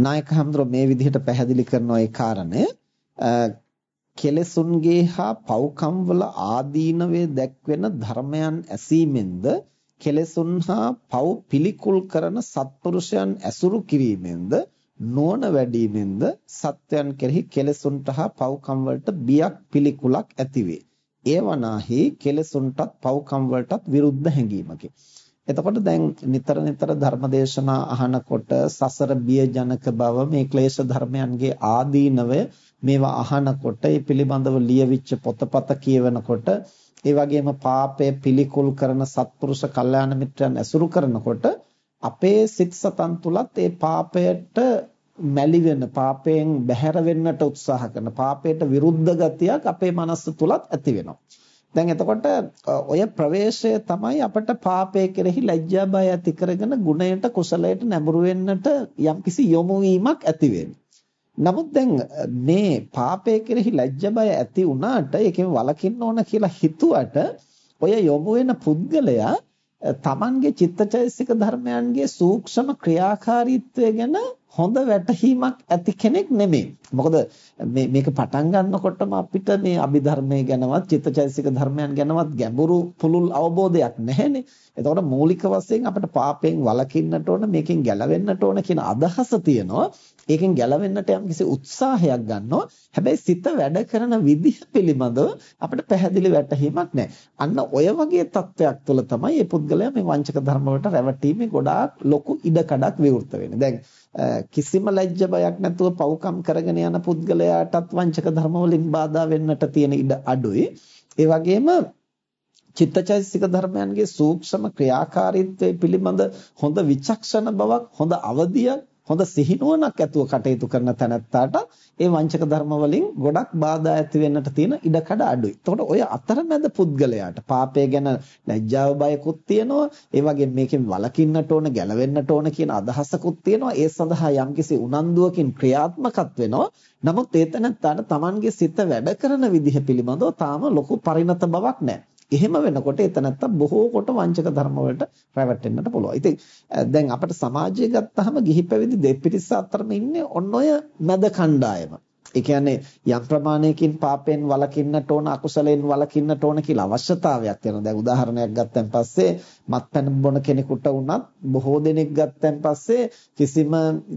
නායක හැමදෙරෝ මේ විදිහට පැහැදිලි කරනවා ඒ කාරණය. කෙලෙසුන්ගේ හා පව්කම් වල ආදීනවේ දැක්වෙන ධර්මයන් ඇසීමෙන්ද කෙලෙසුන් හා පව් පිළිකුල් කරන සත්පුරුෂයන් ඇසුරු කිරීමෙන්ද නෝන වැඩිමෙන්ද සත්වයන් කෙරෙහි කෙලෙසුන්ට හා පව්කම් වලට බියක් පිළිකුලක් ඇතිවේ ඒ වනාහි කෙලෙසුන්ටත් පව්කම් වලටත් විරුද්ධ හැඟීමකි. එතකොට දැන් නිතර නිතර ධර්මදේශනා අහනකොට සසර බියජනක බව මේ ක්ලේශ ධර්මයන්ගේ ආදීනවය මේවා අහනකොට ඒ පිළිබඳව ලියවිච්ච පොතපත කියවනකොට ඒ වගේම පාපය පිළිකුල් කරන සත්පුරුෂ කල්යාණ මිත්‍රයන් ඇසුරු කරනකොට අපේ සිත් සතන් තුලත් ඒ පාපයට මැලි වෙන පාපයෙන් බැහැර වෙන්නට උත්සාහ කරන පාපයට විරුද්ධ ගතියක් අපේ මනස තුලත් ඇති වෙනවා. දැන් එතකොට ඔය ප්‍රවේශය තමයි අපට පාපය කෙරෙහි ලැජ්ජා බය ඇති කරගෙන ගුණයට කුසලයට නැඹුරු වෙන්නට යම්කිසි යොමු වීමක් ඇති වෙන්නේ. නමුත් දැන් මේ පාපය කෙරෙහි ලැජ්ජ බය ඇති වුණාට ඒකෙන් වළකින්න ඕන කියලා හිතුවට ඔය යොමු වෙන පුද්ගලයා තමන්ගේ චිත්තචෛසික ධර්මයන්ගේ සූක්ෂම ක්‍රියාකාරීත්වය ගැන හොඳ වැටහීමක් ඇති කෙනෙක් නෙමෙයි. මොකද මේ මේක පටන් ගන්නකොටම අපිට මේ අභිධර්මයේ ගැනවත් චිත්තචෛසික ධර්මයන් ගැනවත් ගැඹුරු පුළුල් අවබෝධයක් නැහැනේ. එතකොට මූලික වශයෙන් අපිට පාපයෙන් වළකින්නට ඕන මේකෙන් ගැලවෙන්නට ඕන කියන අදහස තියෙනවා. ඒකෙන් ගැලවෙන්නට යම්කිසි උත්සාහයක් ගන්නවා. හැබැයි සිත වැඩ කරන විදිහ පිළිබඳව අපිට පැහැදිලි වැටහීමක් නැහැ. අන්න ඔය වගේ තත්වයක් තුළ තමයි මේ පුද්ගලයා මේ වංචක ධර්ම වලට රැවටීමේ ගොඩාක් ලොකු ඉඩකඩක් විවෘත වෙන්නේ. දැන් කිසිම ලැජ්ජ බයක් නැතුව පව්කම් කරගෙන යන පුද්ගලයාටත් වංචක ධර්ම වලින් බාධා වෙන්නට තියෙන ඉඩ අඩුයි. ඒ වගේම චිත්තචෛතසික ධර්මයන්ගේ සූක්ෂම ක්‍රියාකාරීත්වය පිළිබඳ හොඳ විචක්ෂණ බවක් හොඳ අවදියක් හොඳ සිහිනුවණක් ඇතුව කටයුතු කරන තැනැත්තාට ඒ වංචක ධර්ම වලින් ගොඩක් බාධා ඇති වෙන්නට තියෙන ඉඩකඩ අඩුයි. එතකොට ඔය අතරමැද පුද්ගලයාට පාපය ගැන ලැජ්ජාව බයකුත් තියෙනවා. ඒ වගේම මේකෙන් වළකින්නට ඕන, ගැලවෙන්නට ඕන කියන අදහසකුත් තියෙනවා. ඒ සඳහා යම්කිසි උනන්දුවකින් ක්‍රියාත්මකත් වෙනවා. නමුත් ඒ තැනැත්තාට Tamanගේ සිත වැඩ කරන විදිහ පිළිබඳව තාම ලොකු පරිණත බවක් නැහැ. එහෙම වෙනකොට එතනත්ත බොහෝ කොට වංචක ධර්ම වලට රැවටෙන්නට පුළුවන්. ඉතින් දැන් අපේ සමාජය ගත්තාම ගිහි පැවිදි දෙපිරිස අතරම ඉන්නේ ඔන්න ඔය මැද කණ්ඩායම. ඒ කියන්නේ යම් ප්‍රමාණයකින් පාපයෙන් වළකින්නට ඕන අකුසලයෙන් වළකින්නට ඕන කියලා අවශ්‍යතාවයක් තියෙනවා. දැන් උදාහරණයක් ගත්තන් පස්සේ මත්පැන් බොන කෙනෙකුට වුණත් බොහෝ දෙනෙක් ගත්තන් පස්සේ කිසිම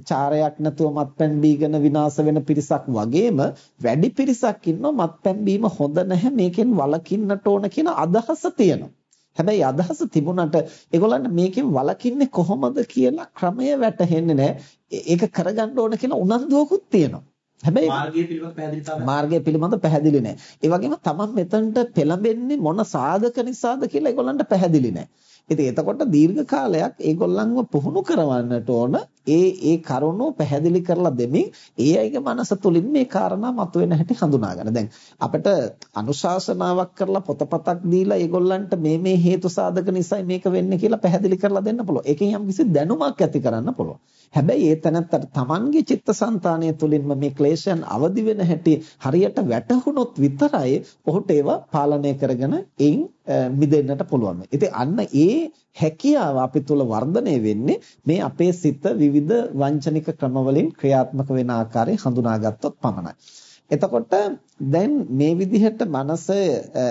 චාරයක් නැතුව මත්පැන් බීගෙන විනාශ වෙන පිරිසක් වගේම වැඩි පිරිසක් ඉන්නවා මත්පැන් බීම හොඳ නැහැ මේකෙන් වළකින්නට ඕන කියන අදහස තියෙනවා. හැබැයි අදහස තිබුණට ඒගොල්ලන්ට මේකෙන් වළකින්නේ කොහොමද කියලා ක්‍රමය වැටහෙන්නේ නැහැ. ඒක කරගන්න ඕන කියලා උනන්දුවකුත් තියෙනවා. හැබැයි මාර්ගය පිළිබඳ පැහැදිලි මාර්ගය පිළිබඳ පැහැදිලි නැහැ. ඒ වගේම තමන් මෙතනට පෙළඹෙන්නේ මොන සාධක නිසාද කියලා ඒගොල්ලන්ට පැහැදිලි නැහැ. ඉතින් එතකොට දීර්ඝ කාලයක් ඒගොල්ලන්ව පුහුණු කරවන්නට ඕන ඒ ඒ කරුණෝ පැහැදිලි කරලා දෙමින් ඒ අයගේ මනස තුලින් මේ කාරණා මතුවෙන හැටි හඳුනා ගන්න. දැන් අපිට අනුශාසනාවක් කරලා පොතපතක් දීලා ඒගොල්ලන්ට මේ මේ හේතු සාධක නිසා මේක වෙන්නේ කියලා පැහැදිලි කරලා දෙන්න පුළුවන්. ඒකෙන් යම්කිසි දැනුමක් ඇති කරන්න පුළුවන්. හැබැයි ඒ තැනත්තට තමන්ගේ චිත්තසංතානය තුලින්ම මේ ක්ලේශයන් අවදි වෙන හැටි හරියට වැටහුනොත් විතරයි ඔහුට ඒවා පාලනය කරගෙන එයින් මිදෙන්නට පුළුවන්. ඉතින් අන්න ඒ හැකියාව අපි තුල වර්ධනය වෙන්නේ මේ අපේ සිත විවිධ වංචනික ක්‍රමවලින් ක්‍රියාත්මක වෙන ආකාරය හඳුනාගත්තොත් පමණයි. එතකොට දැන් මේ විදිහට මනස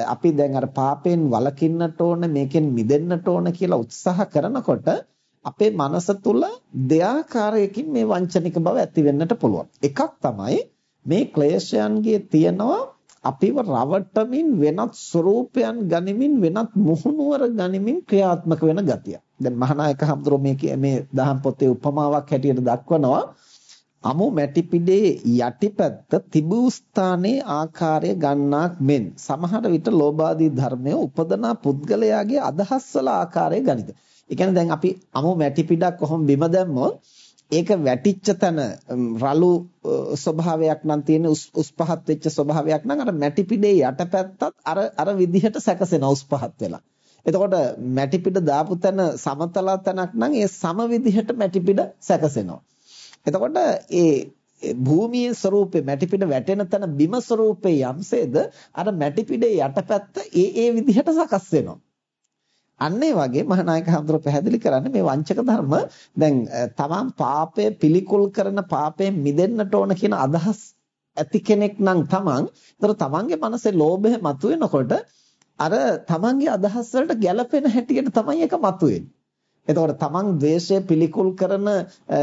අපි දැන් අර පාපයෙන් වළකින්නට ඕන මේකෙන් මිදෙන්නට ඕන කියලා උත්සාහ කරනකොට අපේ මනස තුල දෙආකාරයකින් මේ වංචනික බව ඇති වෙන්නට පුළුවන්. එකක් තමයි මේ ක්ලේශයන්ගේ තියනවා අපිව රවටමින් වෙනත් ස්වરૂපයන් ගනිමින් වෙනත් මුහුණුවර ගනිමින් ක්‍රියාත්මක වෙන ගතිය. දැන් මහානායක හඳුරෝ මේ මේ දහම් පොතේ උපමාවක් හැටියට දක්වනවා අමු මැටි පිඩේ යටිපැත්ත තිබූ ස්ථානයේ ආකාරය ගන්නාක් මෙන් සමහර විට ලෝභාදී ධර්මය උපදනා පුද්ගලයාගේ අදහස් වල ආකාරය ගනිද. ඒ කියන්නේ දැන් අපි අමු මැටි පිටක් කොහොම බිම දැම්මොත් ඒක වැටිච්ච තැන රළු ස්වභාවයක් නම් තියෙන උස් පහත් වෙච්ච ස්වභාවයක් නම් අර මැටි පිටේ යටපැත්තත් අර අර විදිහට සැකසෙන උස් පහත් වෙලා. එතකොට මැටි පිට දාපු තැන සමතල තැනක් නම් ඒ සම විදිහට මැටි පිට සැකසෙනවා. එතකොට ඒ භූමියේ ස්වરૂපේ මැටි පිට වැටෙන තැන බිම ස්වરૂපේ යම්සේද අර මැටි පිටේ යටපැත්ත ඒ ඒ විදිහට සකස් වෙනවා. අන්න ඒ වගේ මහානායක හඳුර පැහැදිලි කරන්නේ මේ වංචක ධර්ම දැන් තමන් පාපය පිළිකුල් කරන පාපයෙන් මිදෙන්නට ඕන කියන අදහස් ඇති කෙනෙක් නම් තමන් ඒතර තමන්ගේ මනසේ ලෝභය මතුවෙනකොට අර තමන්ගේ අදහස් වලට ගැළපෙන හැටියට තමයි ඒක මතුවෙන්නේ. එතකොට තමන් ද්වේෂය පිළිකුල් කරන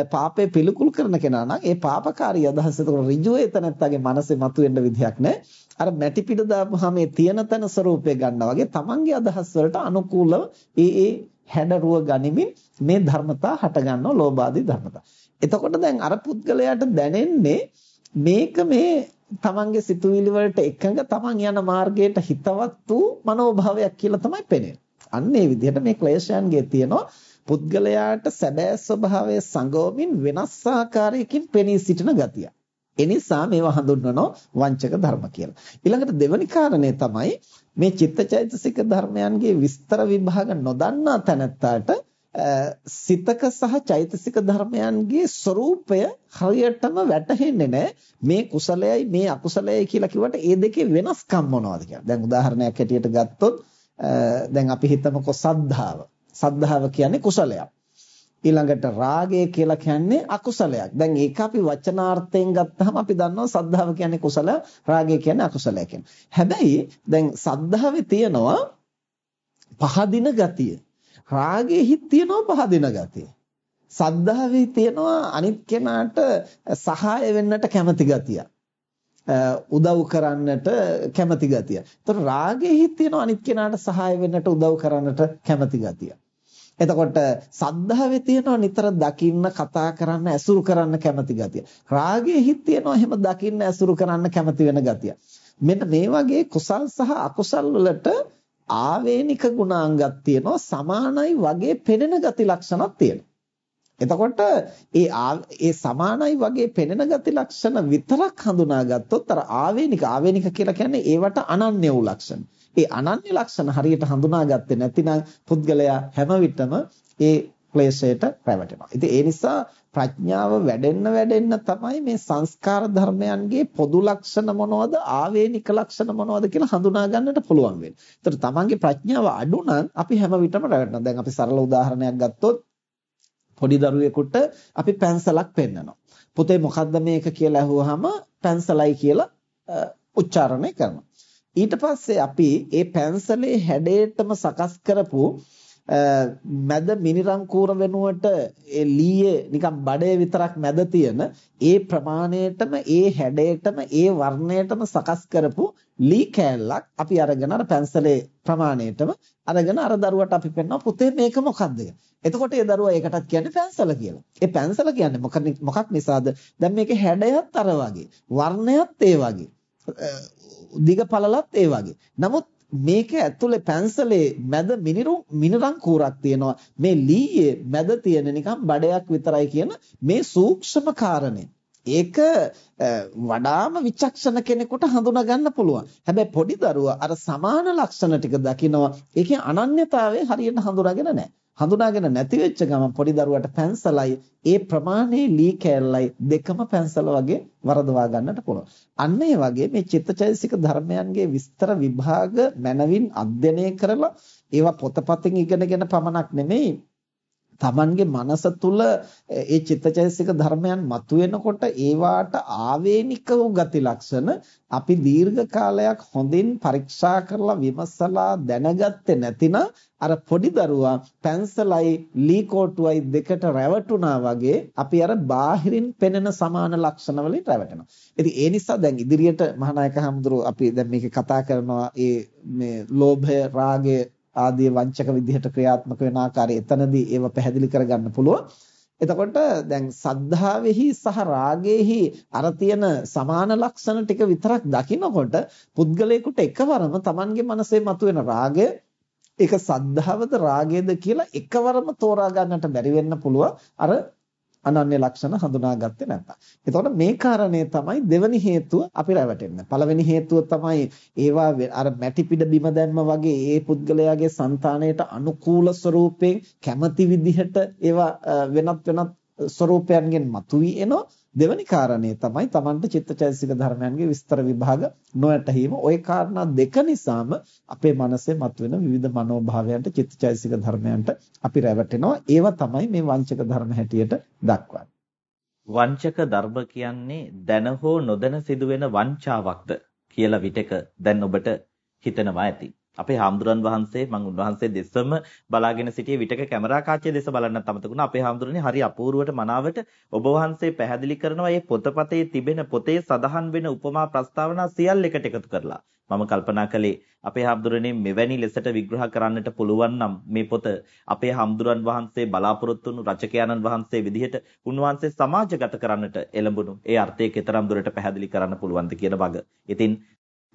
පාපය පිළිකුල් කරන කෙනා නම් ඒ පාපකාරී අදහස එතකොට ඍජුව එතනත්තගේ මනසේ මතුවෙන්න විදිහක් නැහැ. අර මැටි පිට දාපුවාම මේ තියෙන තන ස්වરૂපය ගන්නවා වගේ තමන්ගේ අදහස් වලට අනුකූලව ඒ ඒ හැඩරුව ගනිමින් මේ ධර්මතා හට ගන්නවා ලෝභාදී ධර්මතා. එතකොට දැන් අර පුද්ගලයාට දැනෙන්නේ මේක මේ තමන්ගේ සිතුවිලි වලට එකඟ තමන් යන මාර්ගයට හිතවත් වූ මනෝභාවයක් කියලා තමයි පෙනෙන්නේ. අන්න ඒ විදිහට මේ ක්ලේශයන්ගේ තියෙනවා පුද්ගලයාට සැබෑ ස්වභාවය සංගෝමින් වෙනස් ආකාරයකින් පෙනී සිටින ගතිය. එනිසා මේවා හඳුන්වනවා වංචක ධර්ම කියලා. ඊළඟට දෙවැනි කාරණේ තමයි මේ චිත්තචෛතසික ධර්මයන්ගේ විස්තර විභාග නොදන්නා තැනැත්තාට සිතක සහ චෛතසික ධර්මයන්ගේ ස්වરૂපය හරියටම වැටහෙන්නේ නැහැ. මේ කුසලයයි මේ අකුසලයයි කියලා කිව්වට ඒ දෙකේ වෙනස්කම් මොනවද කියලා. දැන් උදාහරණයක් හැටියට ගත්තොත් දැන් අපි හිතමුකෝ සද්ධාව. සද්ධාව කියන්නේ කුසලයක්. ඊළඟට රාගය කියලා කියන්නේ අකුසලයක්. දැන් ඒක අපි වචනාර්ථයෙන් ගත්තාම අපි දන්නවා සද්ධාව කියන්නේ කුසල, රාගය කියන්නේ අකුසලය කියන. හැබැයි දැන් සද්ධාවේ තියෙනවා පහදින ගතිය. රාගයේ තියෙනවා පහදින ගතිය. සද්ධාවේ තියෙනවා අනිත් කෙනාට සහාය වෙන්නට කැමති ගතිය. උදව් කරන්නට කැමති ගතිය. ඒතර රාගයේ තියෙනවා අනිත් කෙනාට සහාය වෙන්නට උදව් කරන්නට කැමති ගතිය. එතකොට සද්ධාවේ තියෙනවා නිතර දකින්න කතා කරන්න ඇසුරු කරන්න කැමති ගතිය. රාගයේ හිත් තියෙනවා එහෙම දකින්න ඇසුරු කරන්න කැමති වෙන ගතිය. මෙන්න මේ වගේ කුසල් සහ අකුසල් වලට ආවේනික ගුණාංගක් තියෙනවා සමානයි වගේ පෙනෙන ගති ලක්ෂණක් තියෙනවා. එතකොට ඒ ඒ සමානයි වගේ පෙනෙන ගති ලක්ෂණ විතරක් හඳුනාගත්තොත් අර ආවේනික ආවේනික කියලා කියන්නේ ඒවට අනන්‍ය වූ ලක්ෂණ. ඒ අනන්‍ය ලක්ෂණ හරියට හඳුනාගත්තේ නැතිනම් පුද්ගලයා හැම විටම ඒ ක්ලේශයට පැවටෙනවා. ඉතින් ඒ නිසා ප්‍රඥාව වැඩෙන්න වැඩෙන්න තමයි මේ සංස්කාර ධර්මයන්ගේ පොදු ලක්ෂණ මොනවද ආවේනික ලක්ෂණ මොනවද කියලා හඳුනා ගන්නට පුළුවන් වෙන්නේ. ඒතර තමන්ගේ ප්‍රඥාව අඩු නම් අපි හැම විටම රැවටෙනවා. දැන් අපි සරල උදාහරණයක් ගත්තොත් පොඩි දරුවෙකුට අපි පැන්සලක් පෙන්නනවා. පුතේ මොකද්ද මේක කියලා අහුවාම පැන්සලයි කියලා උච්චාරණය කරනවා. ඊට පස්සේ අපි මේ පැන්සලේ හැඩයටම සකස් කරපු මැද මිනිරම් කූර වෙනුවට ඒ ලීයේ නිකන් බඩේ විතරක් මැද තියෙන ඒ ප්‍රමාණයටම ඒ හැඩයටම ඒ වර්ණයටම සකස් කරපු ලී කෑල්ලක් අපි අරගෙන අර පැන්සලේ ප්‍රමාණයටම අරගෙන අර දරුවට අපි පෙන්නනවා පුතේ මේක මොකක්ද එතකොට ඒ දරුවා ඒකටත් කියන්නේ පැන්සල කියලා. ඒ පැන්සල කියන්නේ මොකක් මොකක් නිසාද? දැන් මේකේ හැඩයත් අර වගේ, වර්ණයත් ඒ වගේ. දිග පළලත් ඒ වගේ. නමුත් මේක ඇතුලේ පැන්සලේ මැද මිනිරු මිනිරම් කූරක් තියෙනවා. මේ ලීයේ මැද තියෙන නිකන් බඩයක් විතරයි කියන මේ සූක්ෂම කාරණේ. ඒක වඩාම විචක්ෂණ කෙනෙකුට හඳුනා ගන්න පුළුවන්. හැබැයි පොඩි දරුවා අර සමාන ලක්ෂණ ටික දකිනවා. ඒකේ අනන්‍යතාවය හරියට හඳුනාගෙන නැහැ. හඳුනාගෙන නැති වෙච්ච ගමන් පොඩි දරුවට පැන්සලයි ඒ ප්‍රමාණයේ ලී කෑල්ලයි දෙකම පැන්සල වගේ වරදවා ගන්නට පුළුවන්. අන්න ඒ වගේ මේ චිත්තචෛසික ධර්මයන්ගේ විස්තර විභාග මනවින් අධ්‍යයනය කරලා ඒවා පොතපතින් ඉගෙනගෙන පමණක් නෙමෙයි තමන්ගේ මනස තුල ඒ චිත්තචෛසික ධර්මයන් මතුවෙනකොට ඒවාට ආවේනික වූ ගති ලක්ෂණ අපි දීර්ඝ කාලයක් හොඳින් පරීක්ෂා කරලා විමසලා දැනගත්තේ නැතිනම් අර පොඩි දරුවා පැන්සලයි ලී කෝටුවයි දෙකට රැවටුණා වගේ අපි අර බාහිරින් පෙනෙන සමාන ලක්ෂණ වලින් රැවටෙනවා. ඉතින් ඒ නිසා දැන් ඉදිරියට මහානායක හඳුරු අපි දැන් මේක කතා කරනවා ඒ මේ ලෝභය රාගය ආදී වංචක විදිහට ක්‍රියාත්මක වෙන ආකාරය එතනදී ඒව පැහැදිලි කරගන්න පුළුවන්. එතකොට දැන් සද්ධාවෙහි සහ රාගයේහි අර තියෙන සමාන ලක්ෂණ ටික විතරක් දකිනකොට පුද්ගලයෙකුට එකවරම Tamanගේ මනසේ මතුවෙන රාගය ඒක සද්ධාවද රාගයද කියලා එකවරම තෝරා ගන්නට බැරි වෙන්න පුළුවන් අර අනන්‍ය ලක්ෂණ හඳුනාගත්තේ නැත්නම්. එතකොට මේ කාරණය තමයි දෙවැනි හේතුව අපි රැවටෙන්නේ. පළවෙනි හේතුව තමයි ඒවා අර මැටි පිට බිම දැම්ම වගේ ඒ පුද්ගලයාගේ సంతාණයට අනුකූල ස්වරූපයෙන් කැමති විදිහට ඒවා වෙනත් වෙනත් ස්වરૂපයන්ගෙන් මතුවී එනවා. දෙවැනි කාරණේ තමයි Tamanට චිත්තචෛතසික ධර්මයන්ගේ විස්තර විභාග නොයැටීම ওই කාරණා දෙක නිසාම අපේ මනසේ මතුවෙන විවිධ මනෝභාවයන්ට චිත්තචෛතසික ධර්මයන්ට අපි රැවටෙනවා. ඒවා තමයි මේ වංචක ධර්ම හැටියට දක්වන්නේ. වංචක ධර්ම කියන්නේ දැන හෝ නොදැන සිදුවෙන වංචාවක්ද කියලා විටක දැන් ඔබට හිතනවා ඇති. අපේ හාමුදුරන් වහන්සේ මම උන්වහන්සේ දෙස්සම බලාගෙන සිටියේ විටක කැමරා කාචය දෙස බලන්නත් අමතකුණා අපේ හාමුදුරනේ හරි අපූර්වට මනාවට ඔබ වහන්සේ පැහැදිලි කරනවා මේ පොතපතේ තිබෙන පොතේ සඳහන් වෙන උපමා ප්‍රස්තාවනා සියල්ල එකට එකතු කරලා. මම කල්පනා කළේ අපේ හාමුදුරනේ මෙවැනි ලෙසට විග්‍රහ කරන්නට පුළුවන් නම් මේ පොත අපේ හාමුදුරන් වහන්සේ බලාපොරොත්තු වුණු රචකයාණන් වහන්සේ විදිහට උන්වහන්සේ සමාජගත කරන්නට එළඹුණු. ඒ අර්ථය කතරම් දුරට පැහැදිලි කරන්න පුළුවන්ද කියන වග. ඉතින්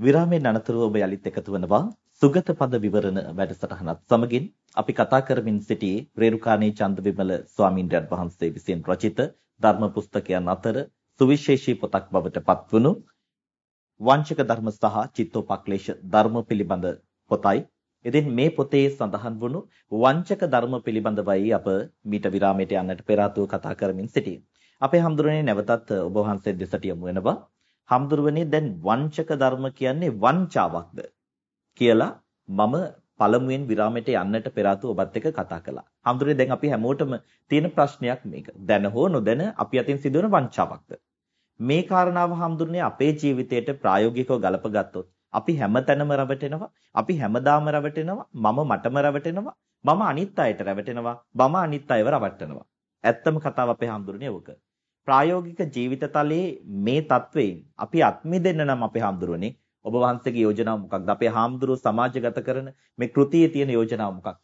විරාමයෙන් අනතුරුව ඔබ යලිත් එකතු වෙනවා. සුගත පද විවරණ වැඩසටහනත් සමගින් අපි කතා කරමින් සිටියේ රේරුකාණේ චන්දවිමල ස්වාමින්ද්‍රයන් වහන්සේ විසින් රචිත ධර්ම පුස්තකයන් අතර සුවිශේෂී පොතක් බවට පත්වුණු වංචක ධර්ම සහ චිත්තෝපක්ලේශ ධර්ම පිළිබඳ පොතයි ඉතින් මේ පොතේ සඳහන් වුණු වංචක ධර්ම පිළිබඳවයි අප මීට විරාමයට යන්නට පෙර කතා කරමින් සිටියේ. අපේ හම්දුරනේ නැවතත් ඔබ වහන්සේ දෙසට යමු වෙනවා. හම්දුරවනේ දැන් වංචක ධර්ම කියන්නේ වංචාවක්ද කියලා මම පළමුවෙන් විරාමයට යන්නට පෙර ආතු ඔබත් එක්ක කතා කළා. හඳුරේ දැන් අපි හැමෝටම තියෙන ප්‍රශ්නයක් මේක. දැන හෝ නොදැන අපි අතින් සිදුවන වංචාවක්ද? මේ කාරණාව හඳුරන්නේ අපේ ජීවිතයට ප්‍රායෝගිකව ගලපගත්තොත් අපි හැමතැනම රැවටෙනවා. අපි හැමදාම රැවටෙනවා. මම මටම රැවටෙනවා. මම අනිත් අයට රැවටෙනවා. මම අනිත් අයව රවට්ටනවා. ඇත්තම කතාව අපේ හඳුරන්නේ ඕක. ප්‍රායෝගික ජීවිත තලයේ මේ தത്വයෙන් අපි අත්මිදෙන්න නම් අපේ හඳුරන්නේ ඔබ වහන්සේගේ යෝජනාව මොකක්ද? අපේ හාමුදුරුවෝ සමාජගත කරන මේ කෘතියේ තියෙන යෝජනාව මොකක්ද?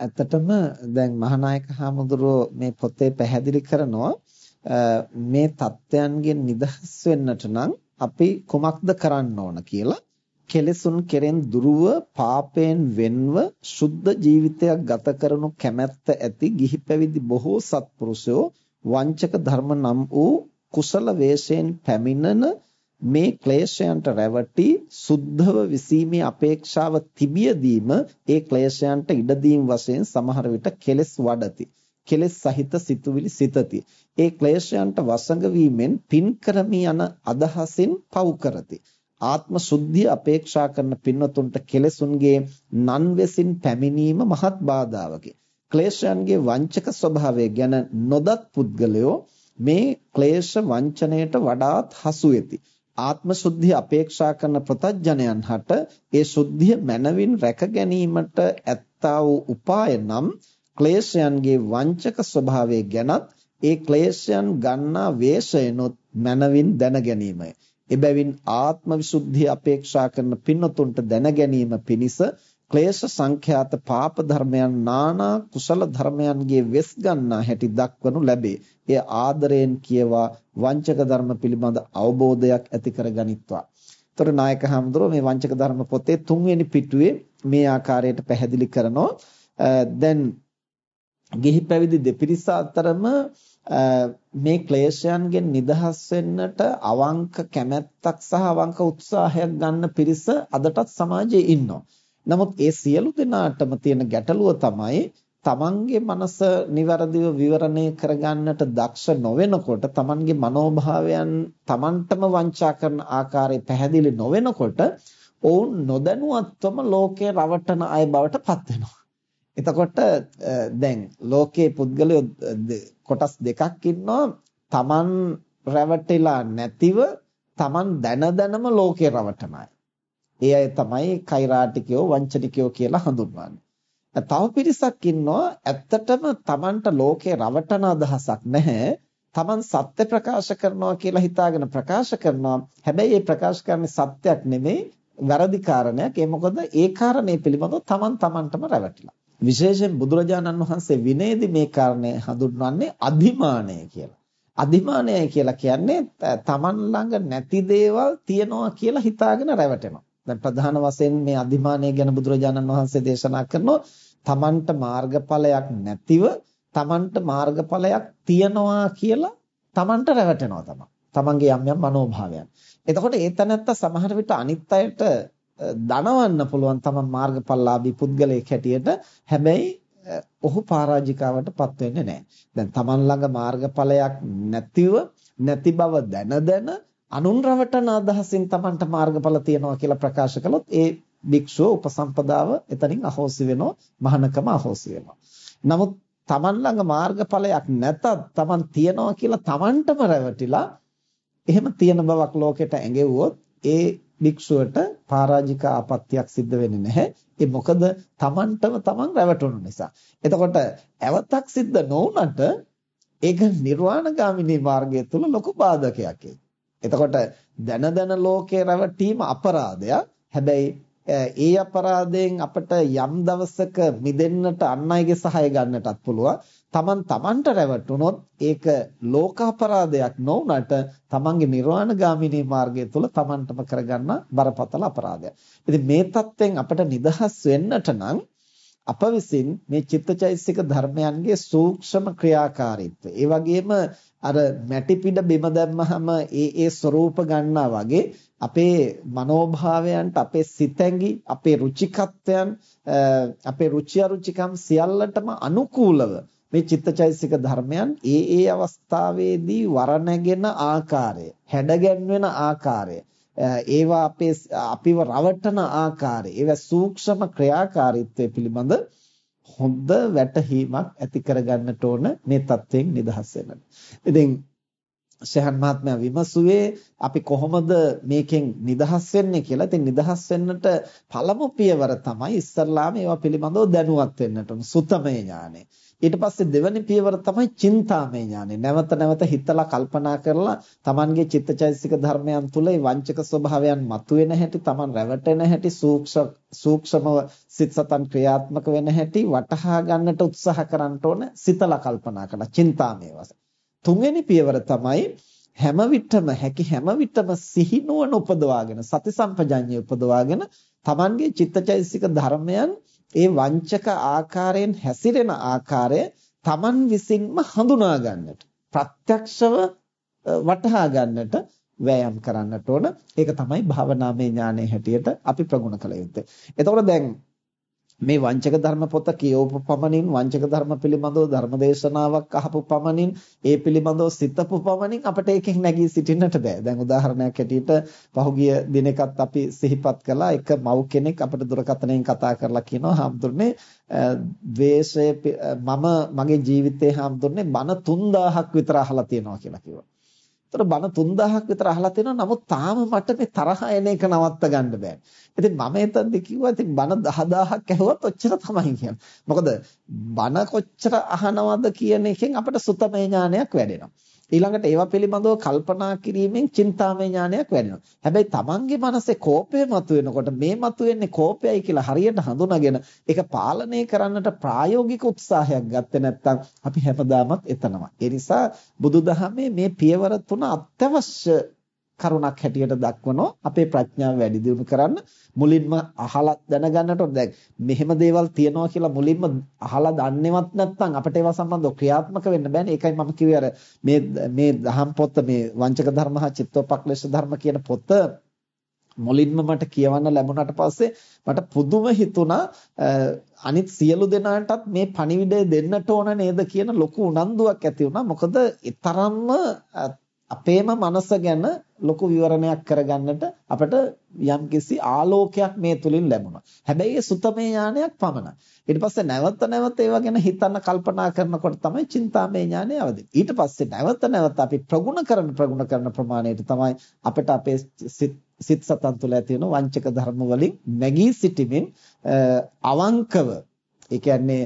ඇත්තටම දැන් මහානායක හාමුදුරුවෝ මේ පොතේ පැහැදිලි කරනවා මේ தත්වයන්ගෙන් නිදහස් වෙන්නට නම් අපි කුමක්ද කරන්න ඕන කියලා කෙලෙසුන් කෙරෙන් දුරුව පාපයෙන් වෙන්ව සුද්ධ ජීවිතයක් ගත කරනු කැමැත්ත ඇති ගිහි පැවිදි බොහෝ සත්පුරුෂයෝ වංචක ධර්ම නම් වූ කුසල වේශයෙන් පැමිණෙන මේ ක්ලේශයන්ට රැවටි සුද්ධව විසීමේ අපේක්ෂාව තිබියදීම ඒ ක්ලේශයන්ට ඉඩදීම් වශයෙන් සමහර විට කෙලෙස් වඩති කෙලෙස් සහිත සිතුවිලි සිතති ඒ ක්ලේශයන්ට වසඟ වීමෙන් පින් කරමි යන අදහසින් පව් කරති ආත්ම සුද්ධිය අපේක්ෂා කරන පින්වතුන්ට කෙලෙසුන්ගේ නන්වෙසින් පැමිණීම මහත් බාධාවකි. ක්ලේශයන්ගේ වංචක ස්වභාවය ගැන නොදත් පුද්ගලයෝ මේ ක්ලේශ වංචනයට වඩාත් හසු වෙති. ආත්ම සුද්ධිය අපේක්ෂා කරන ප්‍රතඥයන් හට ඒ සුද්ධිය මනවින් රැක ගැනීමට ඇත්තා වූ උපාය නම් ක්ලේශයන්ගේ වංචක ස්වභාවය ගැනත් ඒ ක්ලේශයන් ගන්නා වේශයනොත් මනවින් දැන ගැනීමයි. එබැවින් ආත්ම විසුද්ධිය අපේක්ෂා කරන පින්නතුන්ට දැන ගැනීම පිණිස ක්ලේශ සංඛ්‍යාත පාප ධර්මයන් නානා කුසල ධර්මයන්ගේ වෙස් ගන්නා හැටි දක්වනු ලැබේ. එය ආදරයෙන් කියවා වංචක ධර්ම පිළිබඳ අවබෝධයක් ඇති කරගනිත්වා. ତොර නායක හඳුරෝ මේ වංචක ධර්ම පොතේ තුන්වෙනි පිටුවේ මේ ආකාරයට පැහැදිලි කරනවා. දැන් ගිහි පැවිදි දෙපිරිස අතරම මේ ක්ලේශයන්ගෙන් නිදහස් වෙන්නට අවංක කැමැත්තක් සහ අවංක උත්සාහයක් ගන්න පිරිස අදටත් සමාජයේ ඉන්නවා. නමුත් ඒ සියලු දෙනාටම තියෙන ගැටලුව තමයි තමන්ගේ මනස નિවරදිව විවරණය කරගන්නට දක්ෂ නොවෙනකොට තමන්ගේ මනෝභාවයන් තමන්ටම වංචා කරන ආකාරය පැහැදිලි නොවෙනකොට ඔවුන් නොදැනුවත්වම ලෝකේ රවටන අය බවට පත් වෙනවා. එතකොට දැන් ලෝකයේ පුද්ගලයෝ කොටස් දෙකක් ඉන්නවා තමන් රැවටිලා නැතිව තමන් දැන දැනම ලෝකේ රවටන අය. ඒ අය තමයි කෛරාටිකයෝ වංචනිකයෝ කියලා හඳුන්වන්නේ. තව පිරිසක් ඉන්නවා ඇත්තටම තමන්ට ලෝකේ රවටන අදහසක් නැහැ. තමන් සත්‍ය ප්‍රකාශ කරනවා කියලා හිතාගෙන ප්‍රකාශ කරනවා. හැබැයි ඒ ප්‍රකාශ කරන්නේ සත්‍යයක් නෙමෙයි වැරදි කාරණයක්. ඒ මොකද ඒ කාරණේ පිළිබඳව තමන් තමන්ටම රැවටිලා. විශේෂයෙන් බුදුරජාණන් වහන්සේ විනයදී මේ කාරණය හඳුන්වන්නේ අධිමානය කියලා. අධිමානයයි කියලා කියන්නේ තමන් ළඟ නැති දේවල් තියනවා කියලා හිතාගෙන රැවටෙනවා. දැන් ප්‍රධාන වශයෙන් මේ අධිමානය ගැන බුදුරජාණන් වහන්සේ දේශනා කරනවා තමන්ට මාර්ගඵලයක් නැතිව තමන්ට මාර්ගඵලයක් තියනවා කියලා තමන්ට රැවටෙනවා තමයි. තමන්ගේ යම් යම් මනෝභාවයන්. එතකොට ඒ තැනත්ත සමහර විට අනිත් අයට දනවන්න පුළුවන් තමන් මාර්ගඵලලාභී පුද්ගලයෙක් හැටියට හැබැයි ඔහු පරාජිකාවටපත් වෙන්නේ නැහැ. දැන් තමන් ළඟ මාර්ගඵලයක් නැතිව නැති බව දැන දැන අනුන් රවටන අදහසින් තමන්ට මාර්ගඵල තියනවා කියලා ප්‍රකාශ කළොත් ඒ භික්ෂුව උපසම්පදාව එතනින් අහෝසි වෙනවා මහානකම අහෝසි වෙනවා. නමුත් තමන් ළඟ මාර්ගඵලයක් නැතත් තමන් තියනවා කියලා තමන්ටම රැවටිලා එහෙම තියෙන බවක් ලෝකෙට ඇඟෙව්වොත් ඒ භික්ෂුවට පරාජික ආපත්‍යක් සිද්ධ වෙන්නේ නැහැ. ඒ මොකද Tamanටම Taman රැවටුණු නිසා. එතකොට ඇවතක් සිද්ධ නොවුනට ඒක නිර්වාණගාමිනී මාර්ගය තුල ලොකු බාධකයක් එතකොට දන දන ලෝකේ රැවටීම අපරාධයක්. හැබැයි ඒ අපරාධයෙන් අපිට යම් දවසක මිදෙන්නට අන් අයගේ සහාය ගන්නටත් පුළුවන්. Taman Tamanට රැවටුනොත් ඒක ලෝක අපරාධයක් නොවුනට Tamanගේ නිර්වාණගාමිනී මාර්ගය තුල Tamanටම කරගන්න බරපතල අපරාධයක්. ඉතින් මේ தත්වෙන් අපිට නිදහස් වෙන්නට නම් අප විසින් මේ චිත්තචෛතසික ධර්මයන්ගේ සූක්ෂම ක්‍රියාකාරීත්වය ඒ වගේම අර මැටි පිඩ බිම දැම්මහම ඒ ඒ ස්වરૂප ගන්නා වගේ අපේ මනෝභාවයන්ට අපේ සිතැඟි අපේ රුචිකත්වයන් අපේ රුචි අරුචිකම් සියල්ලටම අනුකූලව මේ චිත්තචෛතසික ධර්මයන් ඒ ඒ අවස්ථාවේදී වරණගෙන ආකාරය හැඩගැන්වෙන ආකාරය ඒවා අපේ අපිව රවටන ආකාරය ඒවා සූක්ෂම ක්‍රියාකාරීත්වය පිළිබඳ හොඳ වැටහීමක් ඇති කරගන්නට ඕන මේ தත්වයෙන් නිදහස් වෙන්න. ඉතින් ශහන් මහත්මයා විමසුවේ අපි කොහොමද මේකෙන් නිදහස් වෙන්නේ කියලා. ඉතින් නිදහස් වෙන්නට පළමු පියවර තමයි ඉස්සල්ලාම ඒවා පිළිබඳව දැනුවත් වෙන්නට ඕන සුතමේ ඥානෙ. ඊට පස්සේ දෙවැනි පියවර තමයි චින්තාමය ඥානෙ. නැවත නැවත හිතලා කල්පනා කරලා Tamanගේ චිත්තචෛතසික ධර්මයන් තුල ඒ වංචක ස්වභාවයන් මතුවෙන හැටි, Taman රැවටෙන හැටි, සූක්ෂම සූක්ෂමව සිත සතන් ක්‍රියාත්මක වෙන හැටි වටහා ගන්නට උත්සාහ කරන්න ඕන සිතලා කල්පනා කරලා චින්තාමය වශයෙන්. තුන්වෙනි පියවර තමයි හැම විටම හැකි හැම විටම සිහිනුවන උපදවාගෙන සති සම්පජඤ්ඤය උපදවාගෙන Tamanගේ චිත්තචෛතසික ධර්මයන් ඒ වංචක ආකාරයෙන් හැසිරෙන ආකාරය Taman විසින්ම හඳුනා ගන්නට ප්‍රත්‍යක්ෂව වටහා ගන්නට වෑයම් කරන්නට ඕන ඒක තමයි භාවනාමය ඥානයේ හැටියට අපි ප්‍රගුණ කළ යුත්තේ. එතකොට දැන් මේ වංචක ධර්ම පොත කියවපු පමණින් වංචක ධර්ම පිළිබඳව ධර්මදේශනාවක් අහපු පමණින් ඒ පිළිබඳව සිතපු පමණින් අපිට ඒකෙන් නැගී සිටින්නට බෑ. දැන් උදාහරණයක් ඇටියට පහුගිය දිනකත් අපි සිහිපත් කළා එක මව් කෙනෙක් අපිට දුරකථනයෙන් කතා කරලා කියනවා හාමුදුරනේ ද්වේෂය මම මගේ ජීවිතේ හාමුදුරනේ බණ 3000ක් විතර අහලා තියෙනවා කියලා කිව්වා. ඒතර බණ 3000ක් විතර අහලා තියෙනවා. නමුත් තාම මට මේ තරහ එන එක නවත්ත ගන්න බෑ. ඉතින් මම එතනදී කිව්වා ඉතින් බණ 10000ක් ඇහුවත් ඔච්චර තමයි කියන්නේ. මොකද බණ කොච්චර අහනවද කියන එකෙන් අපිට සුතමේ ඥානයක් වැඩෙනවා. ඊළඟට ඒවා පිළිබඳව කල්පනා කිරීමෙන් චින්තාමය ඥානයක් වැඩෙනවා. හැබැයි Tamanගේ මනසේ කෝපය මතුවෙනකොට මේ මතුවෙන්නේ කෝපයයි කියලා හරියට හඳුනාගෙන ඒක පාලනය කරන්නට ප්‍රායෝගික උත්සාහයක් ගත්තේ නැත්නම් අපි හැමදාමත් එතනවා. ඒ නිසා බුදුදහමේ මේ පියවර තුන අත්‍යවශ්‍ය කරුණක් හැටියට දක්වනවා අපේ ප්‍රඥාව වැඩි දියුණු කරන්න මුලින්ම අහලා දැනගන්නට දැන් මෙහෙම දේවල් තියනවා කියලා මුලින්ම අහලා දන්නේවත් නැත්නම් අපිට ඒවා සම්බන්ධව ක්‍රියාත්මක වෙන්න බෑනේ. ඒකයි මම කිව්වේ අර මේ මේ දහම් පොත මේ වංචක ධර්ම හා චිත්තෝපක්ලේශ ධර්ම කියන පොත මුලින්ම මට කියවන්න ලැබුණාට පස්සේ මට පුදුම හිතුණා අනිත් සියලු දෙනාටත් මේ පණිවිඩය දෙන්නට ඕන නේද? කියන ලොකු උනන්දුවක් ඇති වුණා. මොකද ඒ තරම්ම අපේම මනස ගැන ලොකු විවරණයක් කරගන්නට අපිට යම්කිසි ආලෝකයක් මේ තුලින් ලැබුණා. හැබැයි ඒ සුතමේ ඥානයක් පමණයි. ඊට පස්සේ නැවත නැවත ඒවා ගැන හිතන්න කල්පනා කරනකොට තමයි චින්තාමේ ඥානය අවදි. ඊට පස්සේ නැවත නැවත අපි ප්‍රගුණ කරන ප්‍රගුණ කරන ප්‍රමාණයට තමයි අපිට අපේ සිත් සතන් තුළ ඇති වෙන වංචක ධර්ම වලින් නැගී සිටීමෙන් අවංකව ඒ කියන්නේ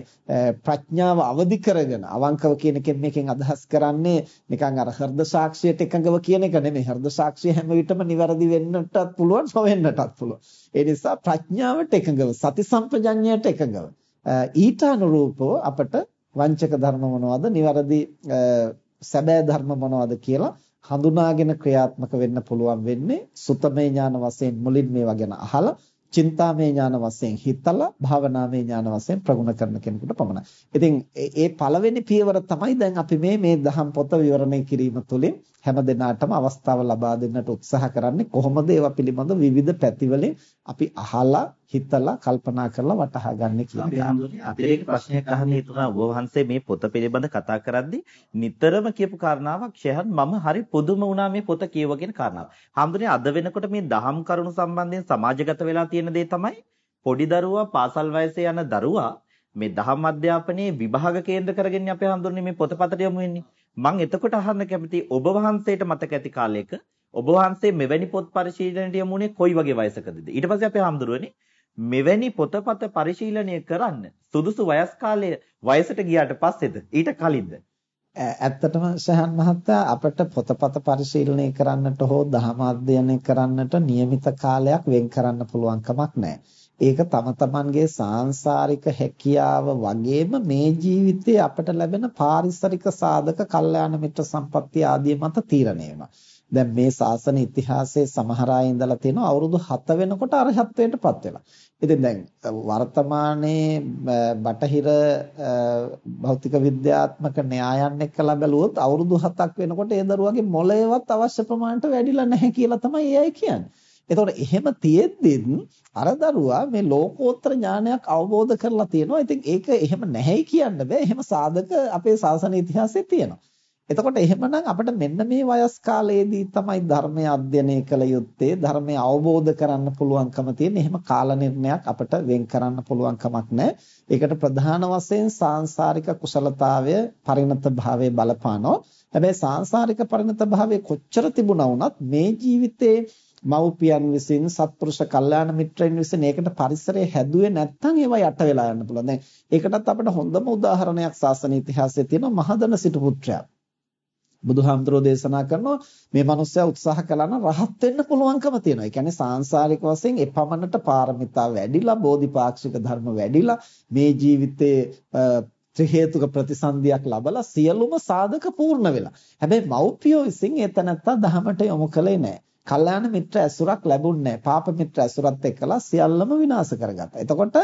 ප්‍රඥාව අවදි කරගෙන අවංකව කියන එකෙන් මේකෙන් අදහස් කරන්නේ නිකන් අර හෘද සාක්ෂියට එකඟව කියන එක නෙමෙයි. හෘද සාක්ෂිය හැම විටම නිවැරදි වෙන්නටත් පුළුවන්, නොවෙන්නටත් පුළුවන්. ඒ නිසා ප්‍රඥාවට එකඟව, සති සම්පජඤ්ඤයට එකඟව ඊට අනුරූපව අපට වංචක ධර්ම මොනවද, නිවැරදි සැබෑ ධර්ම මොනවද කියලා හඳුනාගෙන ක්‍රියාත්මක වෙන්න පුළුවන් වෙන්නේ සුතමේ ඥාන වශයෙන් මුලින් මේවා ගැන අහලා චින්තාමය ඥාන වශයෙන් හිතලා භාවනාමය ඥාන වශයෙන් ප්‍රගුණ කරන කෙනෙකුට පමණයි. ඉතින් ඒ පළවෙනි පියවර තමයි දැන් අපි මේ මේ දහම් පොත විවරණය කිරීම තුළින් හැම දිනාටම අවස්ථාව ලබා දෙන්නට උත්සාහ කරන්නේ කොහොමද ඒවා පිළිබඳ විවිධ පැතිවලින් අපි අහලා හිතලා කල්පනා කරලා වටහා ගන්න කියන එක. අතිරේක ප්‍රශ්නයක් අහන්න හිතුණා ඔබ වහන්සේ මේ පොත පිළිබඳ කතා කරද්දී නිතරම කියපු කාරණාවක් ෂෙහන් මම හරි පුදුම වුණා මේ පොත කියවගෙන කාරණාව. හැමදෙනේ අද වෙනකොට මේ දහම් කරුණු සම්බන්ධයෙන් සමාජගත වෙලා තියෙන දේ තමයි පොඩි දරුවා පාසල් වයසේ යන දරුවා මේ දහම් අධ්‍යාපනයේ විභාග කේන්ද්‍ර කරගෙන අපේ හඳුන්නේ මේ පොතපතට යමු වෙන්නේ. මම එතකොට අහන්න කැමති ඔබ වහන්සේට මතක ඇති කාලයක ඔබ වහන්සේ මෙවැනි පොත් පරිශීලනයට යමුනේ කොයි වගේ වයසකදද? ඊට පස්සේ අපේ හඳුරුවනේ මෙවැනි පොතපත පරිශීලනය කරන්න සුදුසු වයස් කාලය වයසට ගියාට පස්සේද ඊට කලින්ද ඇත්තටම සහන් මහත්තයා අපිට පොතපත පරිශීලනය කරන්නට හෝ දහම අධ්‍යයනය කරන්නට નિયમિત කාලයක් වෙන් කරන්න පුළුවන් කමක් නැහැ. ඒක තම තමන්ගේ සාංශාරික හැකියාව වගේම මේ ජීවිතයේ අපට ලැබෙන පාරිසරික සාධක, කල්යාණ මිත්‍ර සම්පත්තිය ආදී මත තීරණය වෙනවා. දැන් මේ ශාසන ඉතිහාසයේ සමහර අය ඉඳලා තියෙනවා අවුරුදු 7 වෙනකොට අරහත්ත්වයටපත් වෙලා. ඉතින් දැන් වර්තමානයේ බටහිර භෞතික විද්‍යාත්මක න්‍යායන් එක්කලා බැලුවොත් අවුරුදු 7ක් වෙනකොට ඒ දරුවගේ මොළයවත් අවශ්‍ය ප්‍රමාණයට වැඩිලා නැහැ කියලා තමයි ඒ අය කියන්නේ. එතකොට එහෙම තියෙද්දිත් අර දරුවා මේ ලෝකෝත්තර ඥානයක් අවබෝධ කරලා තියෙනවා. ඉතින් ඒක එහෙම නැහැයි කියන්න බෑ. එහෙම සාධක අපේ ශාසන ඉතිහාසයේ තියෙනවා. එතකොට එහෙමනම් අපිට මෙන්න මේ වයස් කාලයේදී තමයි ධර්මය අධ්‍යයනය කළ යුත්තේ ධර්මය අවබෝධ කරන්න පුළුවන්කම තියෙන. එහෙම කාල නිර්ණයක් අපිට වෙන් කරන්න පුළුවන් කමක් නැහැ. ඒකට ප්‍රධාන වශයෙන් සාංශාරික කුසලතාවය පරිණත භාවයේ බලපානවා. හැබැයි සාංශාරික පරිණත භාවයේ කොච්චර තිබුණා වුණත් මේ ජීවිතේ මව්පියන් විසින් සත්පුරුෂ කල්යාණ මිත්‍රයන් විසින් ඒකට පරිසරය හැදුවේ නැත්නම් ඒවා යට වෙලා යන්න පුළුවන්. දැන් ඒකටත් අපිට හොඳම උදාහරණයක් සාසන ඉතිහාසයේ තියෙනවා මහදන සිටු පුත්‍රයා. බුදුහාමුදුරෝ දේශනා කරනවා මේ මනුස්සයා උත්සාහ කළා නම් රහත් වෙන්න පුළුවන්කම තියෙනවා. ඒ කියන්නේ සාංශාරික වශයෙන් එපමණට පාරමිතා වැඩිලා බෝධිපාක්ෂික ධර්ම වැඩිලා මේ ජීවිතේ ත්‍රි හේතුක ප්‍රතිසන්දියක් ලබලා සියලුම සාධක පූර්ණ වෙලා. හැබැයි මව්පියෝ විසින් එතනත්තා දහමට යොමු කළේ නැහැ. කල්යාණ මිත්‍ර ඇසුරක් ලැබුණේ නැහැ. පාප මිත්‍ර ඇසුරත් එක්කලා සියල්ලම විනාශ කරගත්තා. එතකොට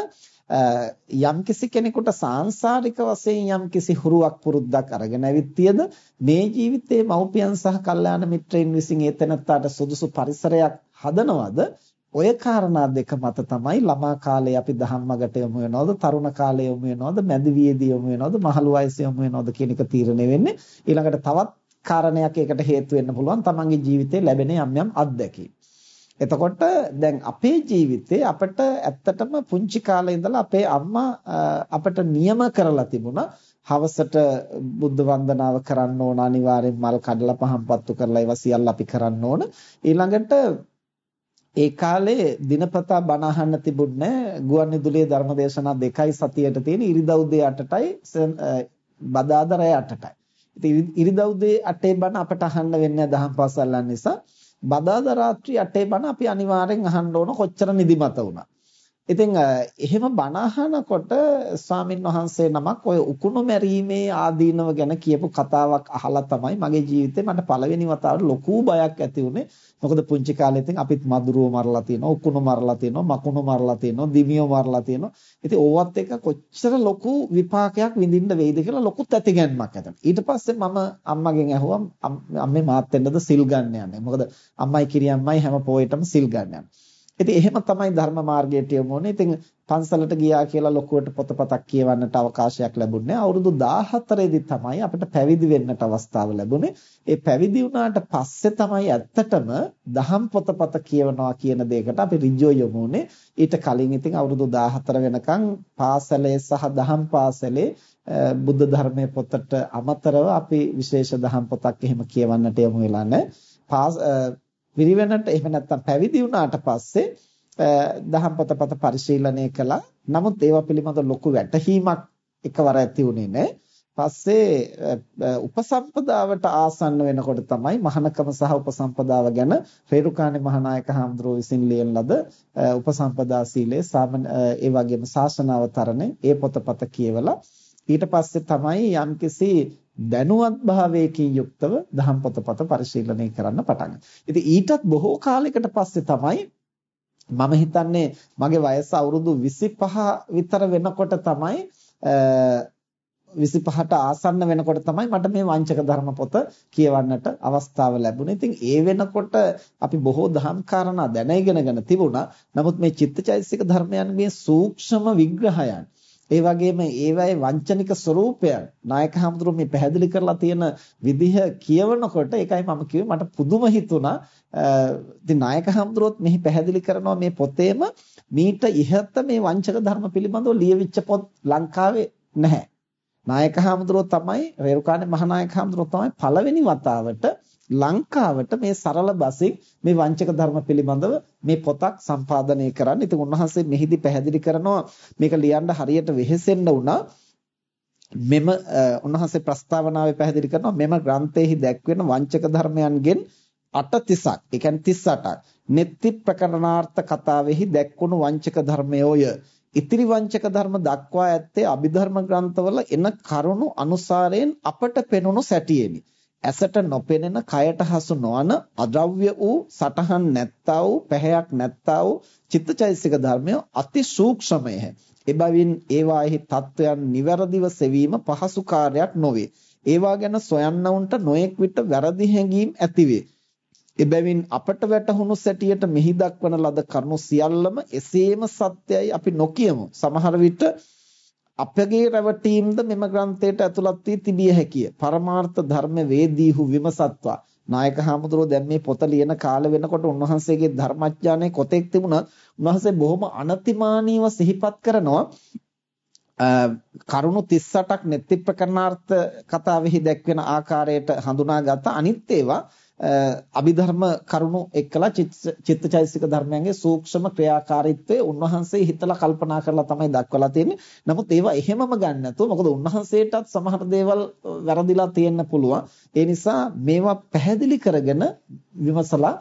යම්කිසි කෙනෙකුට සාංශාරික වශයෙන් යම්කිසි හුරුවක් පුරුද්දක් අරගෙන ඇවිත්තියද මේ ජීවිතයේ මව්පියන් සහ කල්යාණ මිත්‍රයින් විසින් ඒ තැනත්තාට සුදුසු පරිසරයක් හදනවද? ඔය කාරණා දෙක මත තමයි ළමා කාලේ අපි ධම්මගට යමු වෙනවද? තරුණ කාලේ යමු වෙනවද? මැදි වියේදී යමු වෙනවද? මහලු වයසේ යමු වෙනවද කියන එක තීරණය වෙන්නේ. ඊළඟට තවත් කාරණයක් ඒකට හේතු වෙන්න පුළුවන්. තමන්ගේ ජීවිතේ ලැබෙන යම් යම් අත්දැකීම්. එතකොට දැන් අපේ ජීවිතේ අපිට ඇත්තටම පුංචි කාලේ ඉඳලා අපේ අම්මා අපිට නියම කරලා තිබුණා හවසට බුද්ධ වන්දනාව කරන්න ඕන අනිවාර්යෙන් මල් කඩලා පහන්පත්තු කරලා ඒවා සියල්ල අපි කරන්න ඕන ඊළඟට ඒ කාලේ දිනපතා බණ අහන්න තිබුණේ ගුවන්විදුලියේ ධර්මදේශනා දෙකයි සතියට තියෙන ඉරිදා උදේ 8ටයි බදාදා රෑ 8ටයි. ඉතින් ඉරිදා උදේ 8 බණ අපට අහන්න වෙන්නේ දහම් පාසල් නිසා බදාදා රාත්‍රී 8 බණ අපි අනිවාර්යෙන් අහන්න ඕන කොච්චර නිදිමත වුණා. ඉතින් එහෙම බණ අහනකොට ස්වාමින් වහන්සේ නමක් ඔය උකුණු මැරීමේ ආදීනව ගැන කියපු කතාවක් අහලා තමයි මගේ ජීවිතේ මට පළවෙනි වතාවට ලොකු බයක් ඇති වුනේ. මොකද පුංචි කාලේ ඉතින් අපිත් මදුරුව මරලා තියෙනවා, උකුණු මරලා තියෙනවා, මකුණු මරලා තියෙනවා, දිමියෝ මරලා තියෙනවා. ඉතින් ඕවත් එක කොච්චර ලොකු විපාකයක් විඳින්න වෙයිද කියලා ලොකු තැතිගැන්මක් ඇතිවෙනවා. ඊට පස්සේ මම අම්මගෙන් ඇහුවා අම්මේ මාත් වෙන්නද සිල් ගන්න යන්නේ. මොකද අම්මයි කිරියම්මයි හැම පොයෙටම සිල් ගන්න යනවා. ඉතින් එහෙම තමයි ධර්ම මාර්ගයට යමු ඕනේ. ඉතින් පන්සලට ගියා කියලා ලොකුවට පොතපතක් කියවන්නට අවකාශයක් ලැබුණේ අවුරුදු 14 දී තමයි අපිට පැවිදි වෙන්නට අවස්ථාව ලැබුණේ. ඒ පැවිදි වුණාට පස්සේ තමයි ඇත්තටම දහම් පොතපත කියවනවා කියන දෙයකට අපි ඍජුව යමු ඕනේ. ඊට කලින් ඉතින් අවුරුදු 14 වෙනකන් පාසලේ සහ දහම් පාසලේ බුද්ධ ධර්මයේ පොතට අමතරව අපි විශේෂ දහම් පොතක් එහෙම කියවන්නට යමු වෙලා නැහැ. පිරිවෙනට එහෙම නැත්නම් පැවිදි වුණාට පස්සේ දහම් පොතපත පරිශීලනය කළා. නමුත් ඒවා පිළිබඳ ලොකු වැටහීමක් එකවර ඇති වුණේ නැහැ. පස්සේ උපසම්පදාවට ආසන්න වෙනකොට තමයි මහානකම සහ උපසම්පදාව ගැන රේරුකාණේ මහානායක හඳුරෝ විසින් ලියන ලද උපසම්පදා සීලය ඒ වගේම ශාසනාවතරණේ ඒ පොතපත කියවලා ඊට පස්සේ තමයි යම්කිසි දැනුවත් භාවයකින් යුක්තව දහම් පොතපත පරිශීලනය කරන්න පටන් ඉතින් ඊටත් බොහෝ කාලයකට පස්සේ තමයි මම හිතන්නේ මගේ වයස අවුරුදු 25 විතර වෙනකොට තමයි 25ට ආසන්න වෙනකොට තමයි මට මේ වංචක ධර්ම පොත කියවන්නට අවස්ථාව ලැබුණේ. ඉතින් ඒ වෙනකොට අපි බොහෝ දහම් කාරණා දැන ඉගෙනගෙන තිබුණා. නමුත් මේ චිත්තචෛතසික ධර්මයන්ගේ සූක්ෂම විග්‍රහයන් ඒ වගේම ඒවයේ වංචනික ස්වરૂපය නායක හඳුරු මේ පැහැදිලි කරලා තියෙන විදිහ කියවනකොට ඒකයි මම කිව්වේ. මට පුදුම හිතුණා. ඉතින් නායක හඳුරුවත් මෙහි පැහැදිලි කරනවා මේ පොතේම මීට ඉහත මේ වංචක ධර්ම පිළිබඳව ලියවිච්ච පොත් ලංකාවේ නැහැ. නායක හඳුරුව තමයි රේරුකාණේ මහානායක හඳුරුව තමයි පළවෙනි වතාවට ලංකාවට මේ සරල බසින් මේ වංචක ධර්ම පිළිබඳව මේ පොතක් සම්පාදනය කරන්න. ඉතින් උන්වහන්සේ මෙහිදී පැහැදිලි කරනවා මේක ලියන්න හරියට වෙහෙසෙන්න වුණා. මෙම උන්වහන්සේ ප්‍රස්තාවනාවේ පැහැදිලි කරනවා මෙම ග්‍රන්ථයේහි දැක්වෙන වංචක ධර්මයන්ගෙන් 830ක්. ඒ කියන්නේ 38ක්. නෙත්ති ප්‍රකරණාර්ථ කතාවෙහි දැක්වුණු වංචක ධර්මයෝය. ඉතිරි වංචක ධර්ම දක්වා ඇත්තේ අභිධර්ම ග්‍රන්ථවල එන කරුණු අනුසාරයෙන් අපට පෙනුණු සැටියෙනි. ඇසට නොපෙනෙන කයට හසු නොවන අද්‍රව්‍ය වූ සටහන් නැත්තා වූ පැහැයක් නැත්තා වූ චිත්තචෛසික ධර්මය අති සූක්ෂමය. එබැවින් ඒවාෙහි තත්වයන් નિවරදිව සෙවීම පහසු කාර්යයක් නොවේ. ඒවා ගැන සොයන්නවුන්ට නොඑක් විට වැරදි හැඟීම් ඇතිවේ. එබැවින් අපට වැටහුණු සැටියට මෙහි දක්වන ලද කරුණු සියල්ලම එසේම සත්‍යයි අපි නොකියමු. සමහර විට අපගේ රැවටීම්ද මෙම ග්‍රන්ථයට ඇතුළත් වී තිබිය හැකිය. පරමාර්ථ ධර්ම වේදීහු විමසත්වා. නායක හාමුදුරුවෝ දැන් මේ පොත ලියන කාල වෙනකොට උන්වහන්සේගේ ධර්මඥානය කොතෙක් තිබුණත් උන්වහන්සේ බොහොම අනතිමානීව සිහිපත් කරනවා කරුණු 38ක් නෙත්ති ප්‍රකරණාර්ථ කතාවෙහි දැක්වෙන ආකාරයට හඳුනාගත්ත අනිත් ඒවා අභිධර්ම කරුණු එක්කලා චිත්තචෛසික ධර්මයන්ගේ සූක්ෂම ක්‍රියාකාරීත්වය උන්වහන්සේ හිතලා කල්පනා කරලා තමයි දක්වලා තියෙන්නේ. නමුත් ඒවා එහෙමම ගන්න නැතුව මොකද උන්වහන්සේටත් සමහර දේවල් වැරදිලා තියෙන්න පුළුවන්. ඒ නිසා මේවා පැහැදිලි කරගෙන විමසලා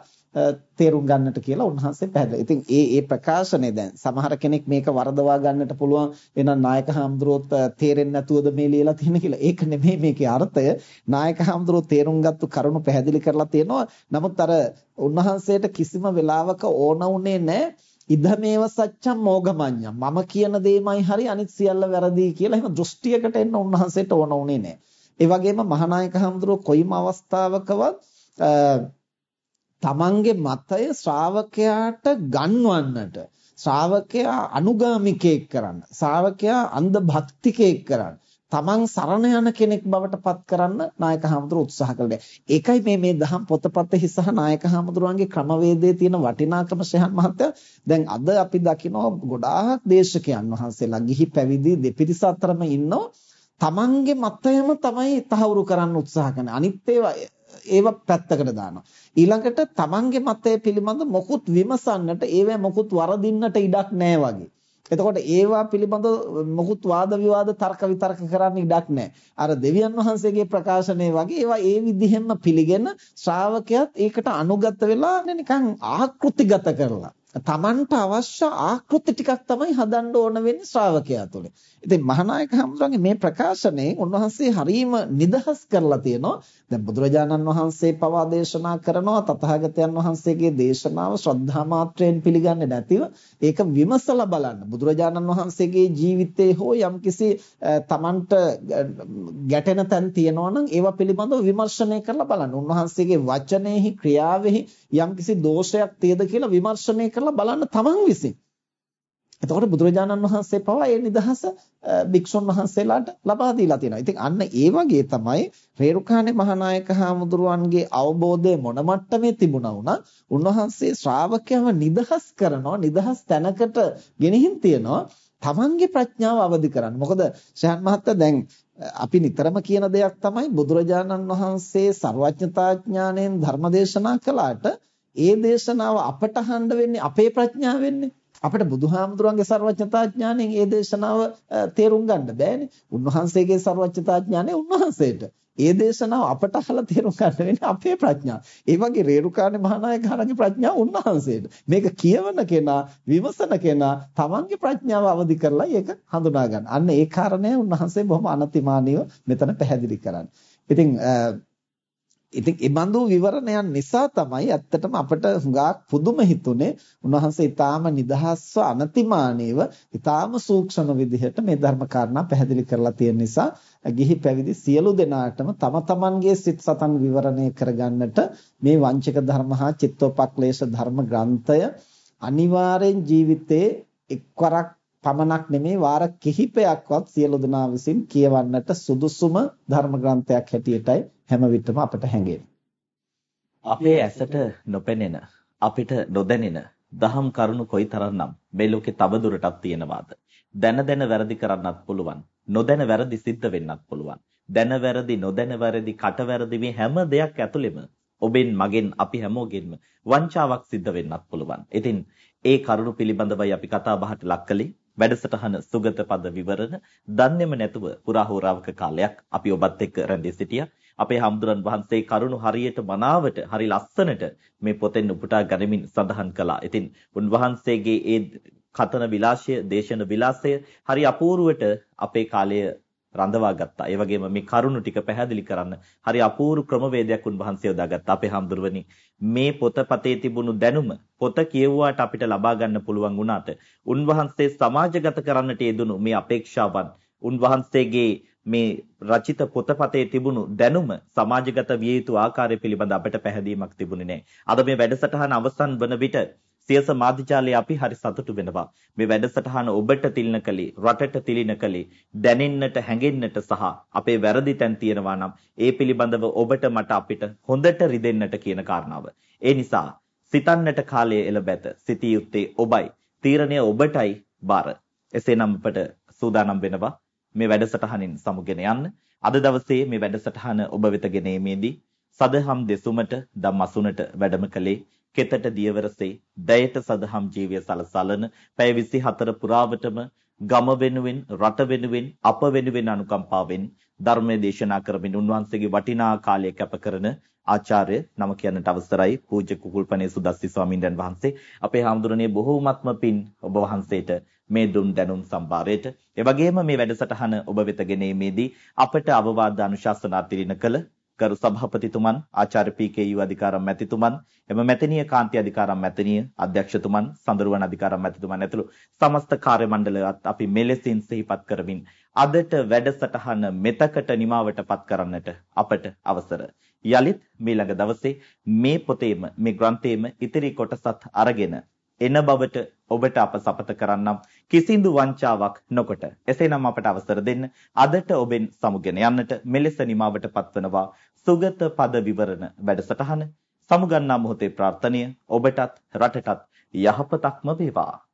තේරුම් ගන්නට කියලා උන්වහන්සේ පැහැදිලි. ඉතින් ඒ ඒ ප්‍රකාශනේ දැන් සමහර කෙනෙක් මේක වරදවා ගන්නට පුළුවන්. එහෙනම් නායක හාමුදුරුවෝත් තේරෙන්නේ නැතුවද මේ ලියලා තියෙන කියලා. ඒක නෙමෙයි මේකේ අර්ථය. නායක හාමුදුරුවෝ තේරුම් ගත්තු කරුණු පැහැදිලි කරලා තියෙනවා. නමුත් අර උන්වහන්සේට කිසිම වෙලාවක ඕන උනේ නැහැ ඉදමේව සත්‍යම් මෝගමඤ්ඤම් මම කියන දෙයමයි හරි අනිත් සියල්ල වැරදි කියලා එහෙම දෘෂ්ටියකට එන්න උන්වහන්සේට ඕන උනේ නැහැ. ඒ වගේම මහානායක හඳුරෝ කොයිම අවස්ථාවකවත් තමන්ගේ මතය ශ්‍රාවකයාට ගන්වන්නට ශ්‍රාවකයා අනුගාමිකයෙක් කරන්න ශ්‍රාවකයා අන්ධ භක්තිකයෙක් කරන්න තමන් සරණ යන කෙනෙක් බවට පත් කරන්න නායක හාමුදුරුවෝ උත්සාහ කළේ. ඒකයි මේ මේ දහම් පොතපතෙහි සහ නායක හාමුදුරුවන්ගේ ක්‍රමවේදයේ තියෙන වටිනාකම ශහන් මහත්තයා. දැන් අද අපි දකිනවා ගොඩාක් දේශකයන් වහන්සේලා ගිහි පැවිදි දෙපිරිස අතරම ඉන්නෝ තමන්ගේ මතයම තමයි තහවුරු කරන්න උත්සාහ කරන. අනිත් ඒවා ඒව පැත්තකට දානවා. ඊළඟට තමන්ගේ මතය පිළිබඳ මොකුත් විමසන්නට ඒවැ මොකුත් වරදින්නට ඉඩක් නැහැ වගේ. එතකොට ඒවා පිළිබඳ මොකුත් වාද විවාද තර්ක විතර්ක කරන්න ඉඩක් නැහැ. අර දෙවියන් වහන්සේගේ ප්‍රකාශනය වගේ ඒවා ඒ විදිහෙන්ම පිළිගෙන ශ්‍රාවකයාත් ඒකට අනුගත වෙලා නිකන් ආකෘතිගත කරලා තමන්ට අවශ්‍ය ආකෘති ටිකක් තමයි හදන්න ඕන වෙන්නේ ශ්‍රාවකයා තුළ. ඉතින් මහානායක හඳුරන්නේ මේ ප්‍රකාශනයේ උන්වහන්සේ හරීම නිදහස් කරලා තියෙනවා. දැන් බුදුරජාණන් වහන්සේ පවා දේශනා කරනවා තථාගතයන් වහන්සේගේ දේශනාව ශ්‍රද්ධා මාත්‍රයෙන් පිළිගන්නේ නැතිව ඒක විමසලා බලන්න. බුදුරජාණන් වහන්සේගේ ජීවිතේ හෝ යම්කිසි තමන්ට ගැටෙන තැන් තියෙනවා නම් ඒවා පිළිබඳව විමර්ශනය කරලා බලන්න. උන්වහන්සේගේ වචනේහි ක්‍රියාවෙහි යම්කිසි දෝෂයක් තියද කියලා විමර්ශනය කරලා බලන්න තමන් විසින්. එතකොට බුදුරජාණන් වහන්සේ පවා ඒ නිදහස භික්ෂුන් වහන්සේලාට ලබා දීලා තියෙනවා. ඉතින් අන්න ඒ වගේ තමයි රේරුකාණේ මහානායක හාමුදුරුවන්ගේ අවබෝධය මොන මට්ටමේ තිබුණා වුණා උන්වහන්සේ ශ්‍රාවකයව නිදහස් කරනවා නිදහස් තැනකට ගෙනihin තියනවා තමන්ගේ ප්‍රඥාව අවදි කරන්න. මොකද ශ්‍රහන් මහත්තයා දැන් අපි නිතරම කියන දෙයක් තමයි බුදුරජාණන් වහන්සේ ਸਰවඥතා ඥාණයෙන් ධර්ම දේශනා කළාට ඒ දේශනාව අපට හඳ වෙන්නේ අපේ ප්‍රඥාවෙන්නේ. අපිට බුදුහාමුදුරන්ගේ ਸਰවඥතා ඥාණයෙන් ඒ දේශනාව තේරුම් ගන්න බෑනේ. උන්වහන්සේගේ ਸਰවඥතා ඥාණය උන්වහන්සේට. ඒ දේශනාව අපට අහලා තේරුම් ගන්න වෙන්නේ අපේ ප්‍රඥාව. ඒ වගේ රේරුකාණේ මහානායකහරගේ ප්‍රඥාව උන්වහන්සේට. මේක කියවන කෙනා, විමසන කෙනා තමන්ගේ ප්‍රඥාව අවදි කරලා ඒක හඳුනා ගන්න. අන්න ඒ කාරණය උන්වහන්සේ බොහොම අනතිමානීව මෙතන පැහැදිලි කරන්නේ. ඉතින් ඉතින් ඒ බඳු විවරණයන් නිසා තමයි ඇත්තටම අපට හුඟක් පුදුම හිතුනේ උන්වහන්සේ ඊටාම නිදහස්ව අනතිමානීව ඊටාම සූක්ෂම විදිහට මේ ධර්ම කාරණා පැහැදිලි කරලා තියෙන නිසා ගිහි පැවිදි සියලු දෙනාටම තම තමන්ගේ සිත් සතන් විවරණය කරගන්නට මේ වංචක ධර්ම හා චිත්තෝපක්ලේශ ධර්ම ග්‍රන්ථය අනිවාර්යෙන් ජීවිතේ එක්වරක් පමණක් නෙමේ වාර කිහිපයක්වත් සියලු දෙනා විසින් කියවන්නට සුදුසුම ධර්ම ග්‍රන්ථයක් හැටියටයි හැම විටම අපට හැඟෙන්නේ. අපේ ඇසට නොපෙනෙන අපිට නොදැනෙන දහම් කරුණු කොයිතරම්නම් මේ ලෝකේ තවදුරටත් තියෙනවාද? දැන දැන වැරදි කරන්නත් පුළුවන්. නොදැන වැරදි සිද්ධ වෙන්නත් පුළුවන්. දැන වැරදි නොදැන වැරදි කට වැරදි මේ හැම දෙයක් ඇතුළෙම ඔබෙන් මගෙන් අපි හැමෝගෙන්ම වංචාවක් සිද්ධ වෙන්නත් පුළුවන්. ඉතින් ඒ කරුණු පිළිබඳවයි අපි කතා බහට ලක් කළේ. වැඩසටහන සුගත පද විවරණ දන්නේම නැතුව පුරා හෝරාවක කාලයක් අපි ඔබත් එක්ක රැඳී සිටියා. අපේ හම්දුරන් වහන්සේ කරුණු හරියට මනාවට හරි ලස්සනට මේ පොතෙන් උපුටා ගනිමින් සඳහන් කළා. ඉතින් උන්වහන්සේගේ ඒ කතන විලාසය, දේශන විලාසය හරි අපූර්වට අපේ කාලය රඳවා ගත්තා. ඒ වගේම මේ කරුණු ටික පැහැදිලි කරන්න හරි අපූර්ව ක්‍රමවේදයක් උන්වහන්සේ යොදාගත්තා. අපේ හාමුදුරුවනි මේ පොතපතේ තිබුණු දැනුම පොත කියවුවාට අපිට ලබා ගන්න පුළුවන් වුණාට උන්වහන්සේ සමාජගත කරන්නට යෙදුණු මේ අපේක්ෂාවන් උන්වහන්සේගේ මේ රචිත පොතපතේ තිබුණු දැනුම සමාජගත විය යුතු ආකාරය පිළිබඳ අපිට පැහැදීමක් තිබුණේ නැහැ. අද මේ වැඩසටහන අවසන් වන විට සියස මාධ්‍යාලයේ අපි හරි සතුටු වෙනවා. මේ වැඩසටහන ඔබට තිලින කලේ, රටට තිලින කලේ, දැනෙන්නට, හැඟෙන්නට සහ අපේ වැරදි තැන් තියෙනවා නම් ඒ පිළිබඳව ඔබට මට අපිට හොඳට රිදෙන්නට කියන කාරණාව. ඒ නිසා සිතන්නට කාලය එළඹ ඇත. සිටිය යුත්තේ ඔබයි. තීරණය ඔබටයි බාර. එසේනම් අපට සූදානම් වෙනවා මේ වැඩසටහනින් සමුගෙන යන්න. අද දවසේ මේ වැඩසටහන ඔබ වෙත ගෙනීමේදී සදහම් දෙසුමට ධම්මසුනට වැඩම කළේ කෙතට දියවරසේ දයට සදහම් ජීවිය සලසලන පැය 24 පුරාවටම ගම වෙනුවෙන් රට වෙනුවෙන් අප වෙනුවෙන් අනුකම්පාවෙන් ධර්මයේ දේශනා කරමින් උන්වහන්සේගේ වටිනා කාලය කැප කරන ආචාර්ය නම කියන්නට අවසරයි. පූජ්‍ය කුකුල්පනේ සුදස්සි ස්වාමීන් වහන්සේ. අපේ හාමුදුරනේ බොහෝමත්ම පින් ඔබ වහන්සේට මේ දුන් දැනුම් සම්භාරයට. ඒ වගේම මේ වැඩසටහන ඔබ වෙත ගෙනීමේදී අපට අවවාද අනුශාසනා තිරින කළ ගරු සභාපතිතුමන් ආචාර්ය පී.කේ.යු අධිකාරම් මැතිතුමන් එම මැතිනිය කාන්ති අධිකාරම් මැතිනිය අධ්‍යක්ෂතුමන් සඳරුවන් අධිකාරම් මැතිතුමන් ඇතුළු සමස්ත කාර්ය මණ්ඩලයත් අපි මෙලෙසින් සිහිපත් කරමින් අදට වැඩසටහන මෙතකට නිමාවටපත් කරන්නට අපට අවසර. යලිත් මීළඟ දවසේ මේ පොතේම මේ ග්‍රන්ථයේම ඉතිරි කොටසත් අරගෙන එන බවට ඔබට අප සපත කරන්නම්. කිසිදු වංචාවක් නොකොට එසේනම් අපට අවසර දෙන්න. අදට ඔබෙන් සමුගෙන යන්නට මෙලෙස නිමාවට පත්වනවා සුගත පද විවරණ වැඩසටහන. සමුගන්නා මොහොතේ ප්‍රාර්ථනීය ඔබටත් රටටත් යහපතක්ම වේවා.